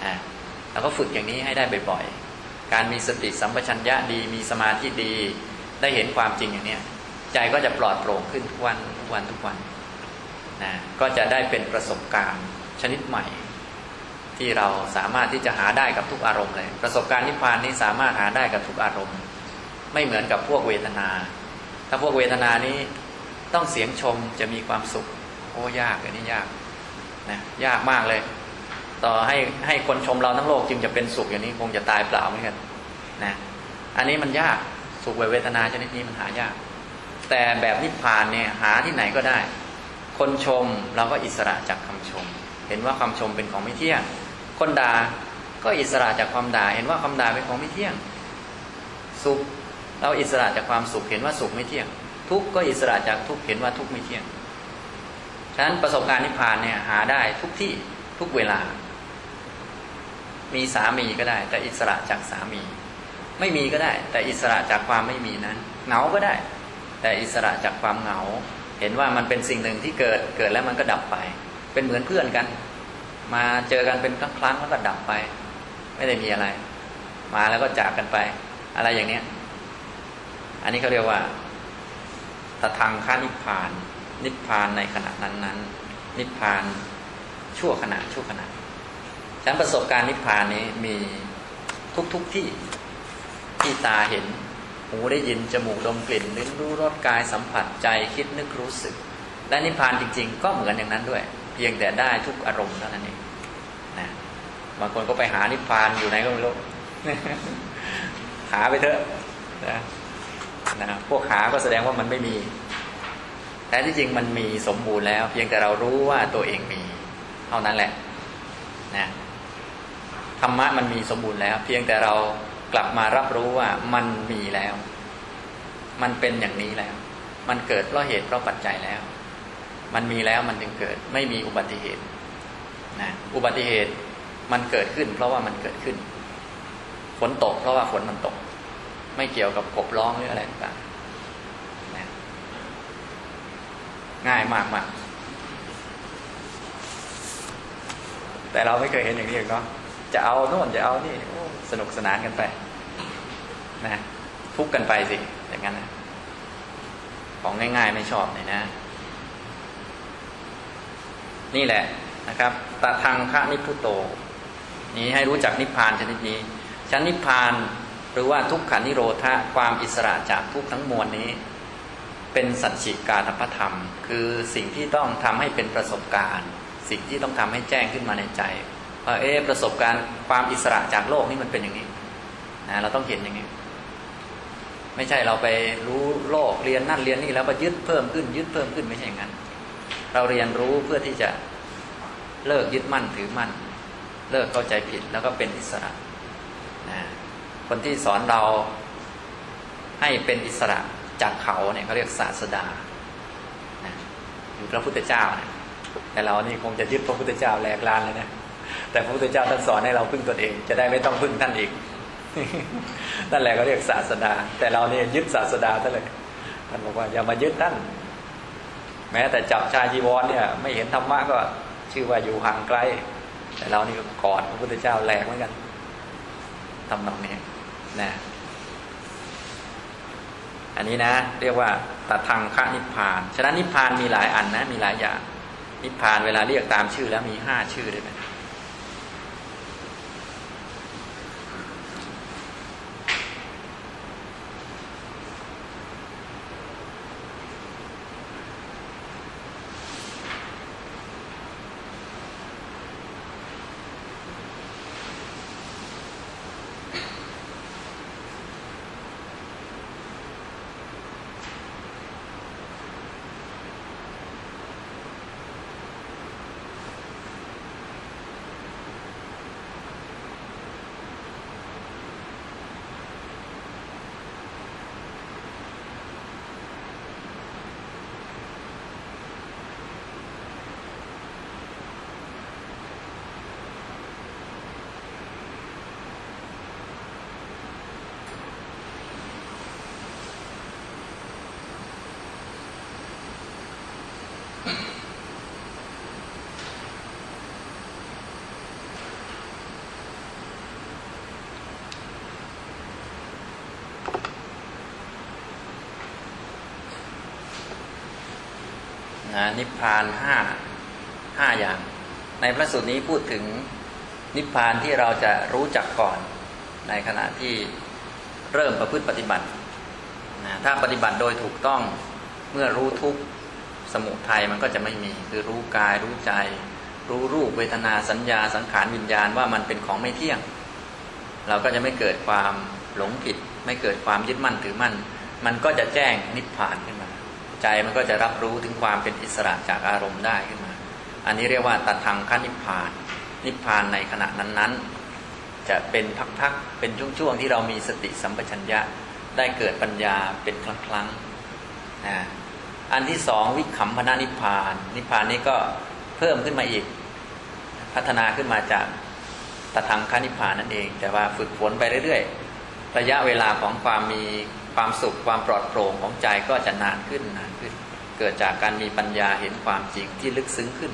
อ่าแล้วก็ฝึกอย่างนี้ให้ได้บ่อยๆ การมีสติสัมปชัญญะดีมีสมาธิดี ได้เห็นความจริงอย่างนี้ใจก็จะปลอดโปร่งขึ้นทุกวันทุกวันทุกวันนะก็จะได้เป็นประสบการณ์ชนิดใหม่ ที่เราสามารถที่จะหาได้กับทุกอารมณ์เลย ประสบการณ์นิพพานนี้สามารถหาได้กับทุกอารมณ์ ไม่เหมือนกับพวกเวทนา ถ้าพวกเวทนานี้ต้องเสียงชมจะมีความสุข โอ้ยากอันนี้ยากนะยากมากเลย ต่อให้ให้คนชมเราทั้งโลกจึงจะเป็นสุขอย่างนี้คงจะตายเปล่าเหมือนกันนะอันนี้มันยากสุขเวทนาชนิดนี้มันหายาก แต่แบบนิพพานเนี่ยหาที่ไหนก็ได้ คนชมเราก็อิสระจากคำชม เห็นว่าคำชมเป็นของไม่เที่ยง คนด่าก็อิสระจากความด่า เห็นว่าคำด่าเป็นของไม่เที่ยง สุขเราอิสระจากความสุขเห็นว่าสุขไม่เที่ยง ทุกข์ก็อิสระจากทุกข์เห็นว่าทุกข์ไม่เที่ยง ฉะนั้นประสบการณ์นิพพานเนี่ยหาได้ทุกที่ทุกเวลา มีสามีก็ได้ แต่อิสระจากสามี ไม่มีก็ได้ แต่อิสระจากความไม่มีนั้นเหงาก็ได้ แต่อิสระจากความเหงา เห็นว่ามันเป็นสิ่งหนึ่งที่เกิดเกิดแล้วมันก็ดับไป เป็นเหมือนเพื่อนกัน มาเจอกันเป็นครั้งครั้งแล้วก็ดับไป ไม่ได้มีอะไร มาแล้วก็จากกันไป อะไรอย่างเนี้ยอันนี้เขาเรียกว่าตะทางค่านิพพาน นิพพานในขณะนั้นนั้นนิพพานชั่วขณะชั่วขณะฉันประสบการณ์นิพพานนี้มีทุกทุกที่ที่ตาเห็น หูได้ยิน จมูกดมกลิ่นลิ้นรู้รสกายสัมผัสใจคิดนึกรู้สึก และนิพพานจริง ๆ ก็เหมือนอย่างนั้นด้วย เพียงแต่ได้ทุกอารมณ์เท่านั้นเองนะบางคนก็ไปหานิพพานอยู่ไหนก็ไม่รู้หาไปเถอะนะนะพวกหาก็แสดงว่ามันไม่มี แต่ที่จริงมันมีสมบูรณ์แล้ว เพียงแต่เรารู้ว่าตัวเองมี เท่านั้นแหละนะธรรมะมันมีสมบูรณ์แล้ว เพียงแต่เรากลับมารับรู้ว่ามันมีแล้ว มันเป็นอย่างนี้แล้ว มันเกิดเพราะเหตุเพราะปัจจัยแล้ว มันมีแล้วมันจึงเกิดไม่มีอุบัติเหตุนะอุบัติเหตุมันเกิดขึ้น เพราะว่ามันเกิดขึ้นฝนตก เพราะว่าฝนมันตก ไม่เกี่ยวกับกบร้องหรืออะไรต่างๆนะ ง่ายมากมากแต่เราไม่เคยเห็นอย่างนี้เนาะจะเอาโน่นจะเอานี่สนุกสนานกันไป นะทุกกันไปสิอย่างนั้นนะของง่าย ๆ ไม่ชอบเลยนะ นี่แหละนะครับตาทางพระนิพุโต นี้ให้รู้จักนิพพานชนิดนี้ชั้นนิพพานหรือว่าทุกขานิโรธาความอิสระจากทุกทั้งมวลนี้ เป็นสัจจิการธรรม คือสิ่งที่ต้องทำให้เป็นประสบการณ์ สิ่งที่ต้องทำให้แจ้งขึ้นมาในใจว่าเออประสบการณ์ความอิสระจากโลกนี่มันเป็นอย่างนี้นะเราต้องเห็นอย่างนี้ ไม่ใช่เราไปรู้โลกเรียนนั่นเรียนนี่แล้วก็ยึดเพิ่มขึ้นยึดเพิ่มขึ้นไม่ใช่อย่างนั้น เราเรียนรู้เพื่อที่จะเลิกยึดมั่นถือมั่น เลิกเข้าใจผิดแล้วก็เป็นอิสระนะคนที่สอนเราให้เป็นอิสระ จากเขาเนี่ยเขาเรียกศาสดาอยู่พระพุทธเจ้านะแต่เรานี่คงจะยึดพระพุทธเจ้าแหลกลานเลยนะแต่พระพุทธเจ้าท่านสอนให้เราพึ่งตนเอง จะได้ไม่ต้องพึ่งท่านอีกนั่นแหละเขาเรียกศาสดา แต่เราเนี่ยยึดศาสดาท่านเลยท่านบอกว่าอย่ามายึดท่านแม้แต่จับชายจีวรเนี่ย ไม่เห็นธรรมะก็ชื่อว่าอยู่ห่างไกล แต่เรานี่ก็กอดพระพุทธเจ้าแหลกเหมือนกันทำนองนี้นะ อันนี้นะ เรียกว่าตัดทางค่านิพพาน ฉะนั้นนิพพานมีหลายอันนะ มีหลายอย่าง นิพพานเวลาเรียกตามชื่อแล้วมีห้าชื่อด้วยกัน นะนิพพานห้าห้าอย่าง ในพระสูตรนี้พูดถึงนิพพานที่เราจะรู้จักก่อน ในขณะที่เริ่มประพฤติปฏิบัตินะถ้าปฏิบัติโดยถูกต้องเมื่อรู้ทุกสมุทัยมันก็จะไม่มี คือรู้กายรู้ใจ รู้รูปเวทนาสัญญาสังขารวิญญาณว่ามันเป็นของไม่เที่ยง เราก็จะไม่เกิดความหลงผิด ไม่เกิดความยึดมั่นถือมั่น มันก็จะแจ้งนิพพานขึ้นมา ใจมันก็จะรับรู้ถึงความเป็นอิสระจากอารมณ์ได้ขึ้นมา อันนี้เรียกว่าตัดทางขั้นนิพพาน นิพพานในขณะนั้นๆ จะเป็นพักๆ เป็นช่วงๆ ที่เรามีสติสัมปชัญญะได้เกิดปัญญาเป็นครั้งๆนะอันที่สองวิคัมพนานิพพาน นิพพานนี้ก็เพิ่มขึ้นมาอีก พัฒนาขึ้นมาจากตทางคนิพพานนั่นเอง แต่ว่าฝึกฝนไปเรื่อยๆ ระยะเวลาของความมี ความสุขความปลอดโปร่งของใจก็จะนานขึ้นนานขึ้น เกิดจากการมีปัญญาเห็นความจริงที่ลึกซึ้งขึ้น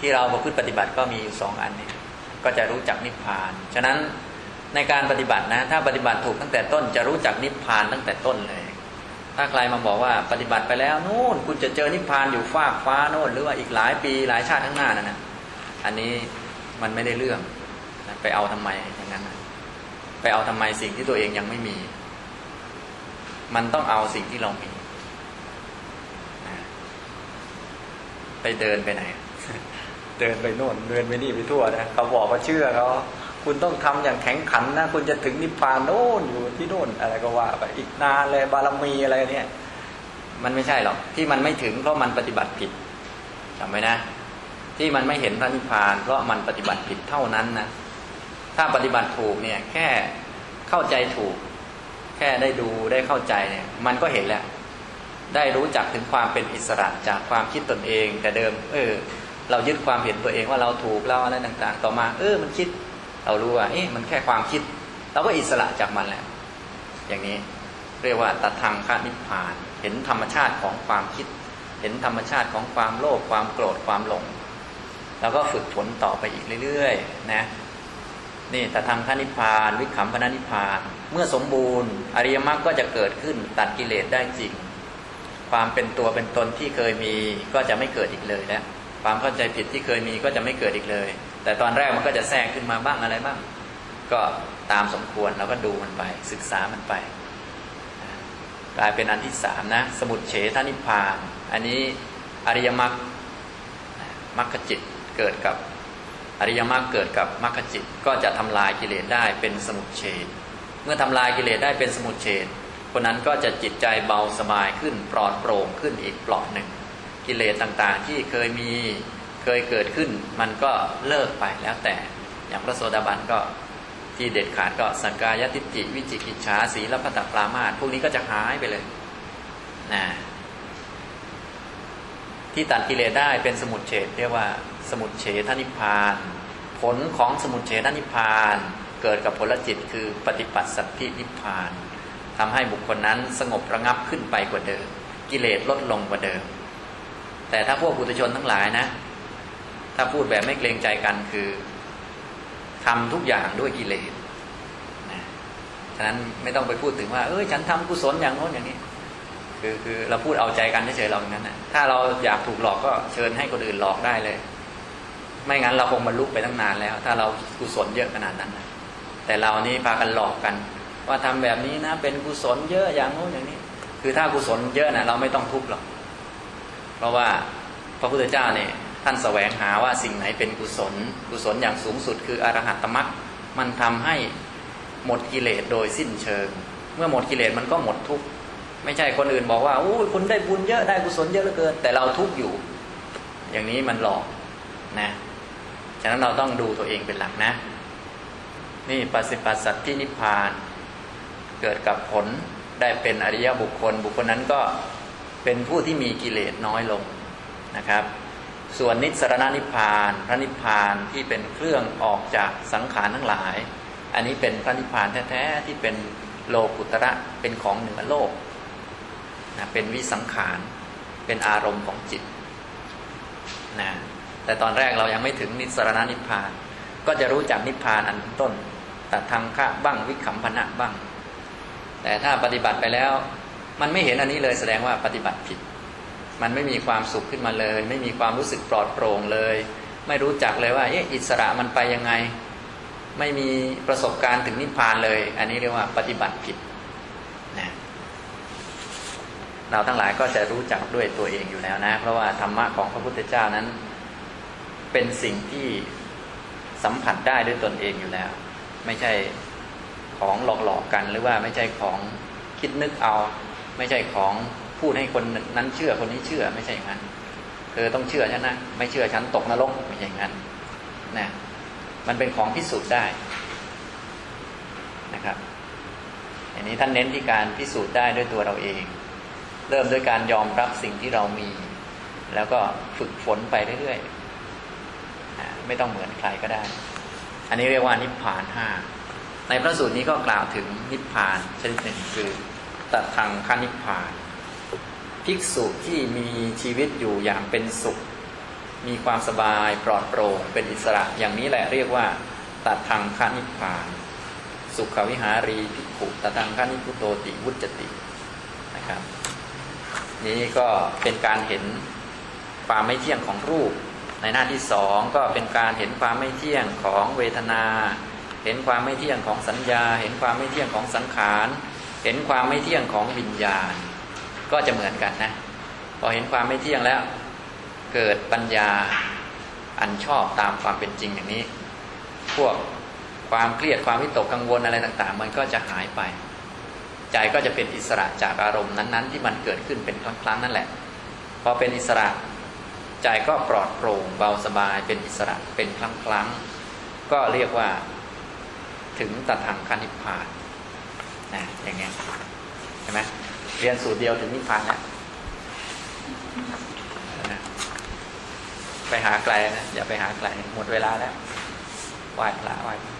ที่เราประพฤติปฏิบัติก็มีอยู่สองอันนี้ก็จะรู้จักนิพพาน ฉะนั้นในการปฏิบัตินะ ถ้าปฏิบัติถูกตั้งแต่ต้นจะรู้จักนิพพานตั้งแต่ต้นเลย ถ้าใครมาบอกว่าปฏิบัติไปแล้วนู่นคุณจะเจอนิพพานอยู่ฟากฟ้าโน่นหรือว่าอีกหลายปีหลายชาติข้างหน้านั่นนะอันนี้มันไม่ได้เรื่องไปเอาทำไมอย่างนั้น ไปเอาทำไมสิ่งที่ตัวเองยังไม่มี มันต้องเอาสิ่งที่เรามี ไปเดินไปไหน เดินไปโน่นเดินไปนี่ไปทั่วนะเขาบอกว่าเชื่อเขาคุณต้องทำอย่างแข็งขันนะ คุณจะถึงนิพพานโน่นอยู่ที่โน่นอะไรก็ว่าไปอีกนานเลยบารมีอะไรเนี่ย มันไม่ใช่หรอกที่มันไม่ถึงเพราะมันปฏิบัติผิดจำไว้นะ ที่มันไม่เห็นพระนิพพานเพราะมันปฏิบัติผิดเท่านั้นนะ ถ้าปฏิบัติถูกเนี่ย แค่เข้าใจถูก แค่ได้ดูได้เข้าใจเนี่ย มันก็เห็นแล้ว ได้รู้จักถึงความเป็นอิสระจากความคิดตนเอง แต่เดิม เออ เรายึดความเห็นตัวเองว่าเราถูกเราอะไรต่าง ๆ ต่อมา เออ มันคิด เรารู้ว่าเอ๊ะมันแค่ความคิด เราก็อิสระจากมันแล้ว อย่างนี้เรียกว่าตัดทางคานิพพาน เห็นธรรมชาติของความคิด เห็นธรรมชาติของความโลภความโกรธความหลง แล้วก็ฝึกฝนต่อไปอีกเรื่อยๆ นะ นี่แต่ทางพระนิพพาน วิขำพระนิพพาน เมื่อสมบูรณ์ อริยมรรคก็จะเกิดขึ้นตัดกิเลสได้จริง ความเป็นตัวเป็นตนที่เคยมีก็จะไม่เกิดอีกเลยแล้วความเข้าใจผิดที่เคยมีก็จะไม่เกิดอีกเลย แต่ตอนแรกมันก็จะแทรกขึ้นมาบ้างอะไรบ้าง ก็ตามสมควรเราก็ดูมันไป ศึกษามันไป กลายเป็นอันที่สามนะ สมุดเฉทนิพพาน อันนี้อริยมรรคมรรคจิตเกิดกับ อริยมรรคเกิดกับมรรคจิตก็จะทำลายกิเลสได้เป็นสมุทเฉดเมื่อทำลายกิเลสได้เป็นสมุทเฉดคนนั้นก็จะจิตใจเบาสบายขึ้นปลอดโปร่งขึ้นอีกปลอดหนึ่ง กิเลสต่างๆที่เคยมีเคยเกิดขึ้น มันก็เลิกไปแล้วแต่อย่างพระโสดาบันก็ที่เด็ดขาดก็สังกายติจิวิจิกิจฉาสีและพัตตปรามาตพวกนี้ก็จะหายไปเลยนะที่ตัดกิเลสได้เป็นสมุทเฉดเรียกว่า สมุทเฉทนิพาน ผลของสมุทเฉทนิพาน เกิดกับผลจิตคือปฏิปัติสัพพินิพานทำให้บุคคลนั้นสงบระงับขึ้นไปกว่าเดิม กิเลสลดลงกว่าเดิม แต่ถ้าพวกบุตรชนทั้งหลายนะ ถ้าพูดแบบไม่เกรงใจกันคือทำทุกอย่างด้วยกิเลสนะฉะนั้นไม่ต้องไปพูดถึงว่า เอ้ยฉันทำกุศลอย่างโน้นอย่างนี้คือคือเราพูดเอาใจกันเฉยๆเราอย่างนั้นนะถ้าเราอยากถูกหลอกก็เชิญให้คนอื่นหลอกได้เลย ไม่งั้นเราคงบรรลุไปตั้งนานแล้ว ถ้าเรากุศลเยอะขนาดนั้นนะแต่เรานี่พากันหลอกกัน ว่าทำแบบนี้นะเป็นกุศลเยอะอย่างโน้นอย่างนี้ คือถ้ากุศลเยอะนะเราไม่ต้องทุกข์หรอกเพราะว่าพระพุทธเจ้าเนี่ยท่านแสวงหาว่าสิ่งไหนเป็นกุศล กุศลอย่างสูงสุดคืออรหัตตมรรคมันทำให้หมดกิเลสโดยสิ้นเชิง เมื่อหมดกิเลสมันก็หมดทุกข์ไม่ใช่คนอื่นบอกว่าโอ้คุณได้บุญเยอะได้กุศลเยอะเหลือเกิน แต่เราทุกข์อยู่ อย่างนี้มันหลอกนะ ฉะนั้นเราต้องดูตัวเองเป็นหลักนะ นี่ปัสสิปัสสัตที่นิพพาน เกิดกับผลได้เป็นอริยบุคคล บุคคลนั้นก็เป็นผู้ที่มีกิเลสน้อยลงนะครับ ส่วนนิสรณนิพพาน พระนิพพานที่เป็นเครื่องออกจากสังขารทั้งหลาย อันนี้เป็นพระนิพพานแท้ๆที่เป็นโลกุตระเป็นของเหนือโลกนะเป็นวิสังขาร เป็นอารมณ์ของจิตนะ แต่ตอนแรกเรายังไม่ถึงนิสรณนิพพาน ก็จะรู้จักนิพพานอันต้นตัดทางฆะบ้างวิคัมพนะบ้าง แต่ถ้าปฏิบัติไปแล้ว มันไม่เห็นอันนี้เลยแสดงว่าปฏิบัติผิด มันไม่มีความสุขขึ้นมาเลย ไม่มีความรู้สึกปลอดโปร่งเลย ไม่รู้จักเลยว่าเอ๊ะอิสระมันไปยังไง ไม่มีประสบการณ์ถึงนิพพานเลย อันนี้เรียกว่าปฏิบัติผิดนะเราทั้งหลายก็จะรู้จักด้วยตัวเองอยู่แล้วนะ เพราะว่าธรรมะของพระพุทธเจ้านั้น เป็นสิ่งที่สัมผัสได้ด้วยตนเองอยู่แล้ว ไม่ใช่ของหลอกหลอกกัน หรือว่าไม่ใช่ของคิดนึกเอา ไม่ใช่ของพูดให้คนนั้นเชื่อคนนี้เชื่อไม่ใช่อย่างนั้นเธอต้องเชื่อฉันนะไม่เชื่อฉันตกนรกไม่ใช่อย่างนั้นนะมันเป็นของพิสูจน์ได้นะครับอันนี้ท่านเน้นที่การพิสูจน์ได้ด้วยตัวเราเอง เริ่มด้วยการยอมรับสิ่งที่เรามี แล้วก็ฝึกฝนไปเรื่อยๆ ไม่ต้องเหมือนใครก็ได้ อันนี้เรียกว่านิพพานห้าในพระสูตรนี้ก็กล่าวถึงนิพพานชนิดหนึ่งคือตัดทางคนิพพาน ภิกษุที่มีชีวิตอยู่อย่างเป็นสุข มีความสบายปลอดโปร่งเป็นอิสระอย่างนี้แหละเรียกว่า ตัดทางคนิพพาน สุขวิหารีภิกขุตัดทางคนิพุโตติวุจตินะครับ นี้ก็เป็นการเห็นความไม่เที่ยงของรูป ในหน้าที่สองก็เป็นการเห็นความไม่เที่ยงของเวทนา เห็นความไม่เที่ยงของสัญญา เห็นความไม่เที่ยงของสังขาร เห็นความไม่เที่ยงของวิญญาณ ก็จะเหมือนกันนะ พอเห็นความไม่เที่ยงแล้ว เกิดปัญญาอันชอบตามความเป็นจริงอย่างนี้ พวกความเครียดความวิตกกังวลอะไรต่าง ๆ มันก็จะหายไป ใจก็จะเป็นอิสระจากอารมณ์นั้น ๆ ที่มันเกิดขึ้นเป็นครั้งๆนั่นแหละ พอเป็นอิสระ ใจก็ปลอดโปร่งเบาสบายเป็นอิสระเป็นครั้งๆก็เรียกว่าถึงตัดทางคันนิพพานนะอย่างเงี้ยใช่ไหมเรียนสูตรเดียวถึงนิพพานแล้วนะไปหาไกลนะอย่าไปหาไกลหมดเวลาแล้วไหว้พระไหว้พระ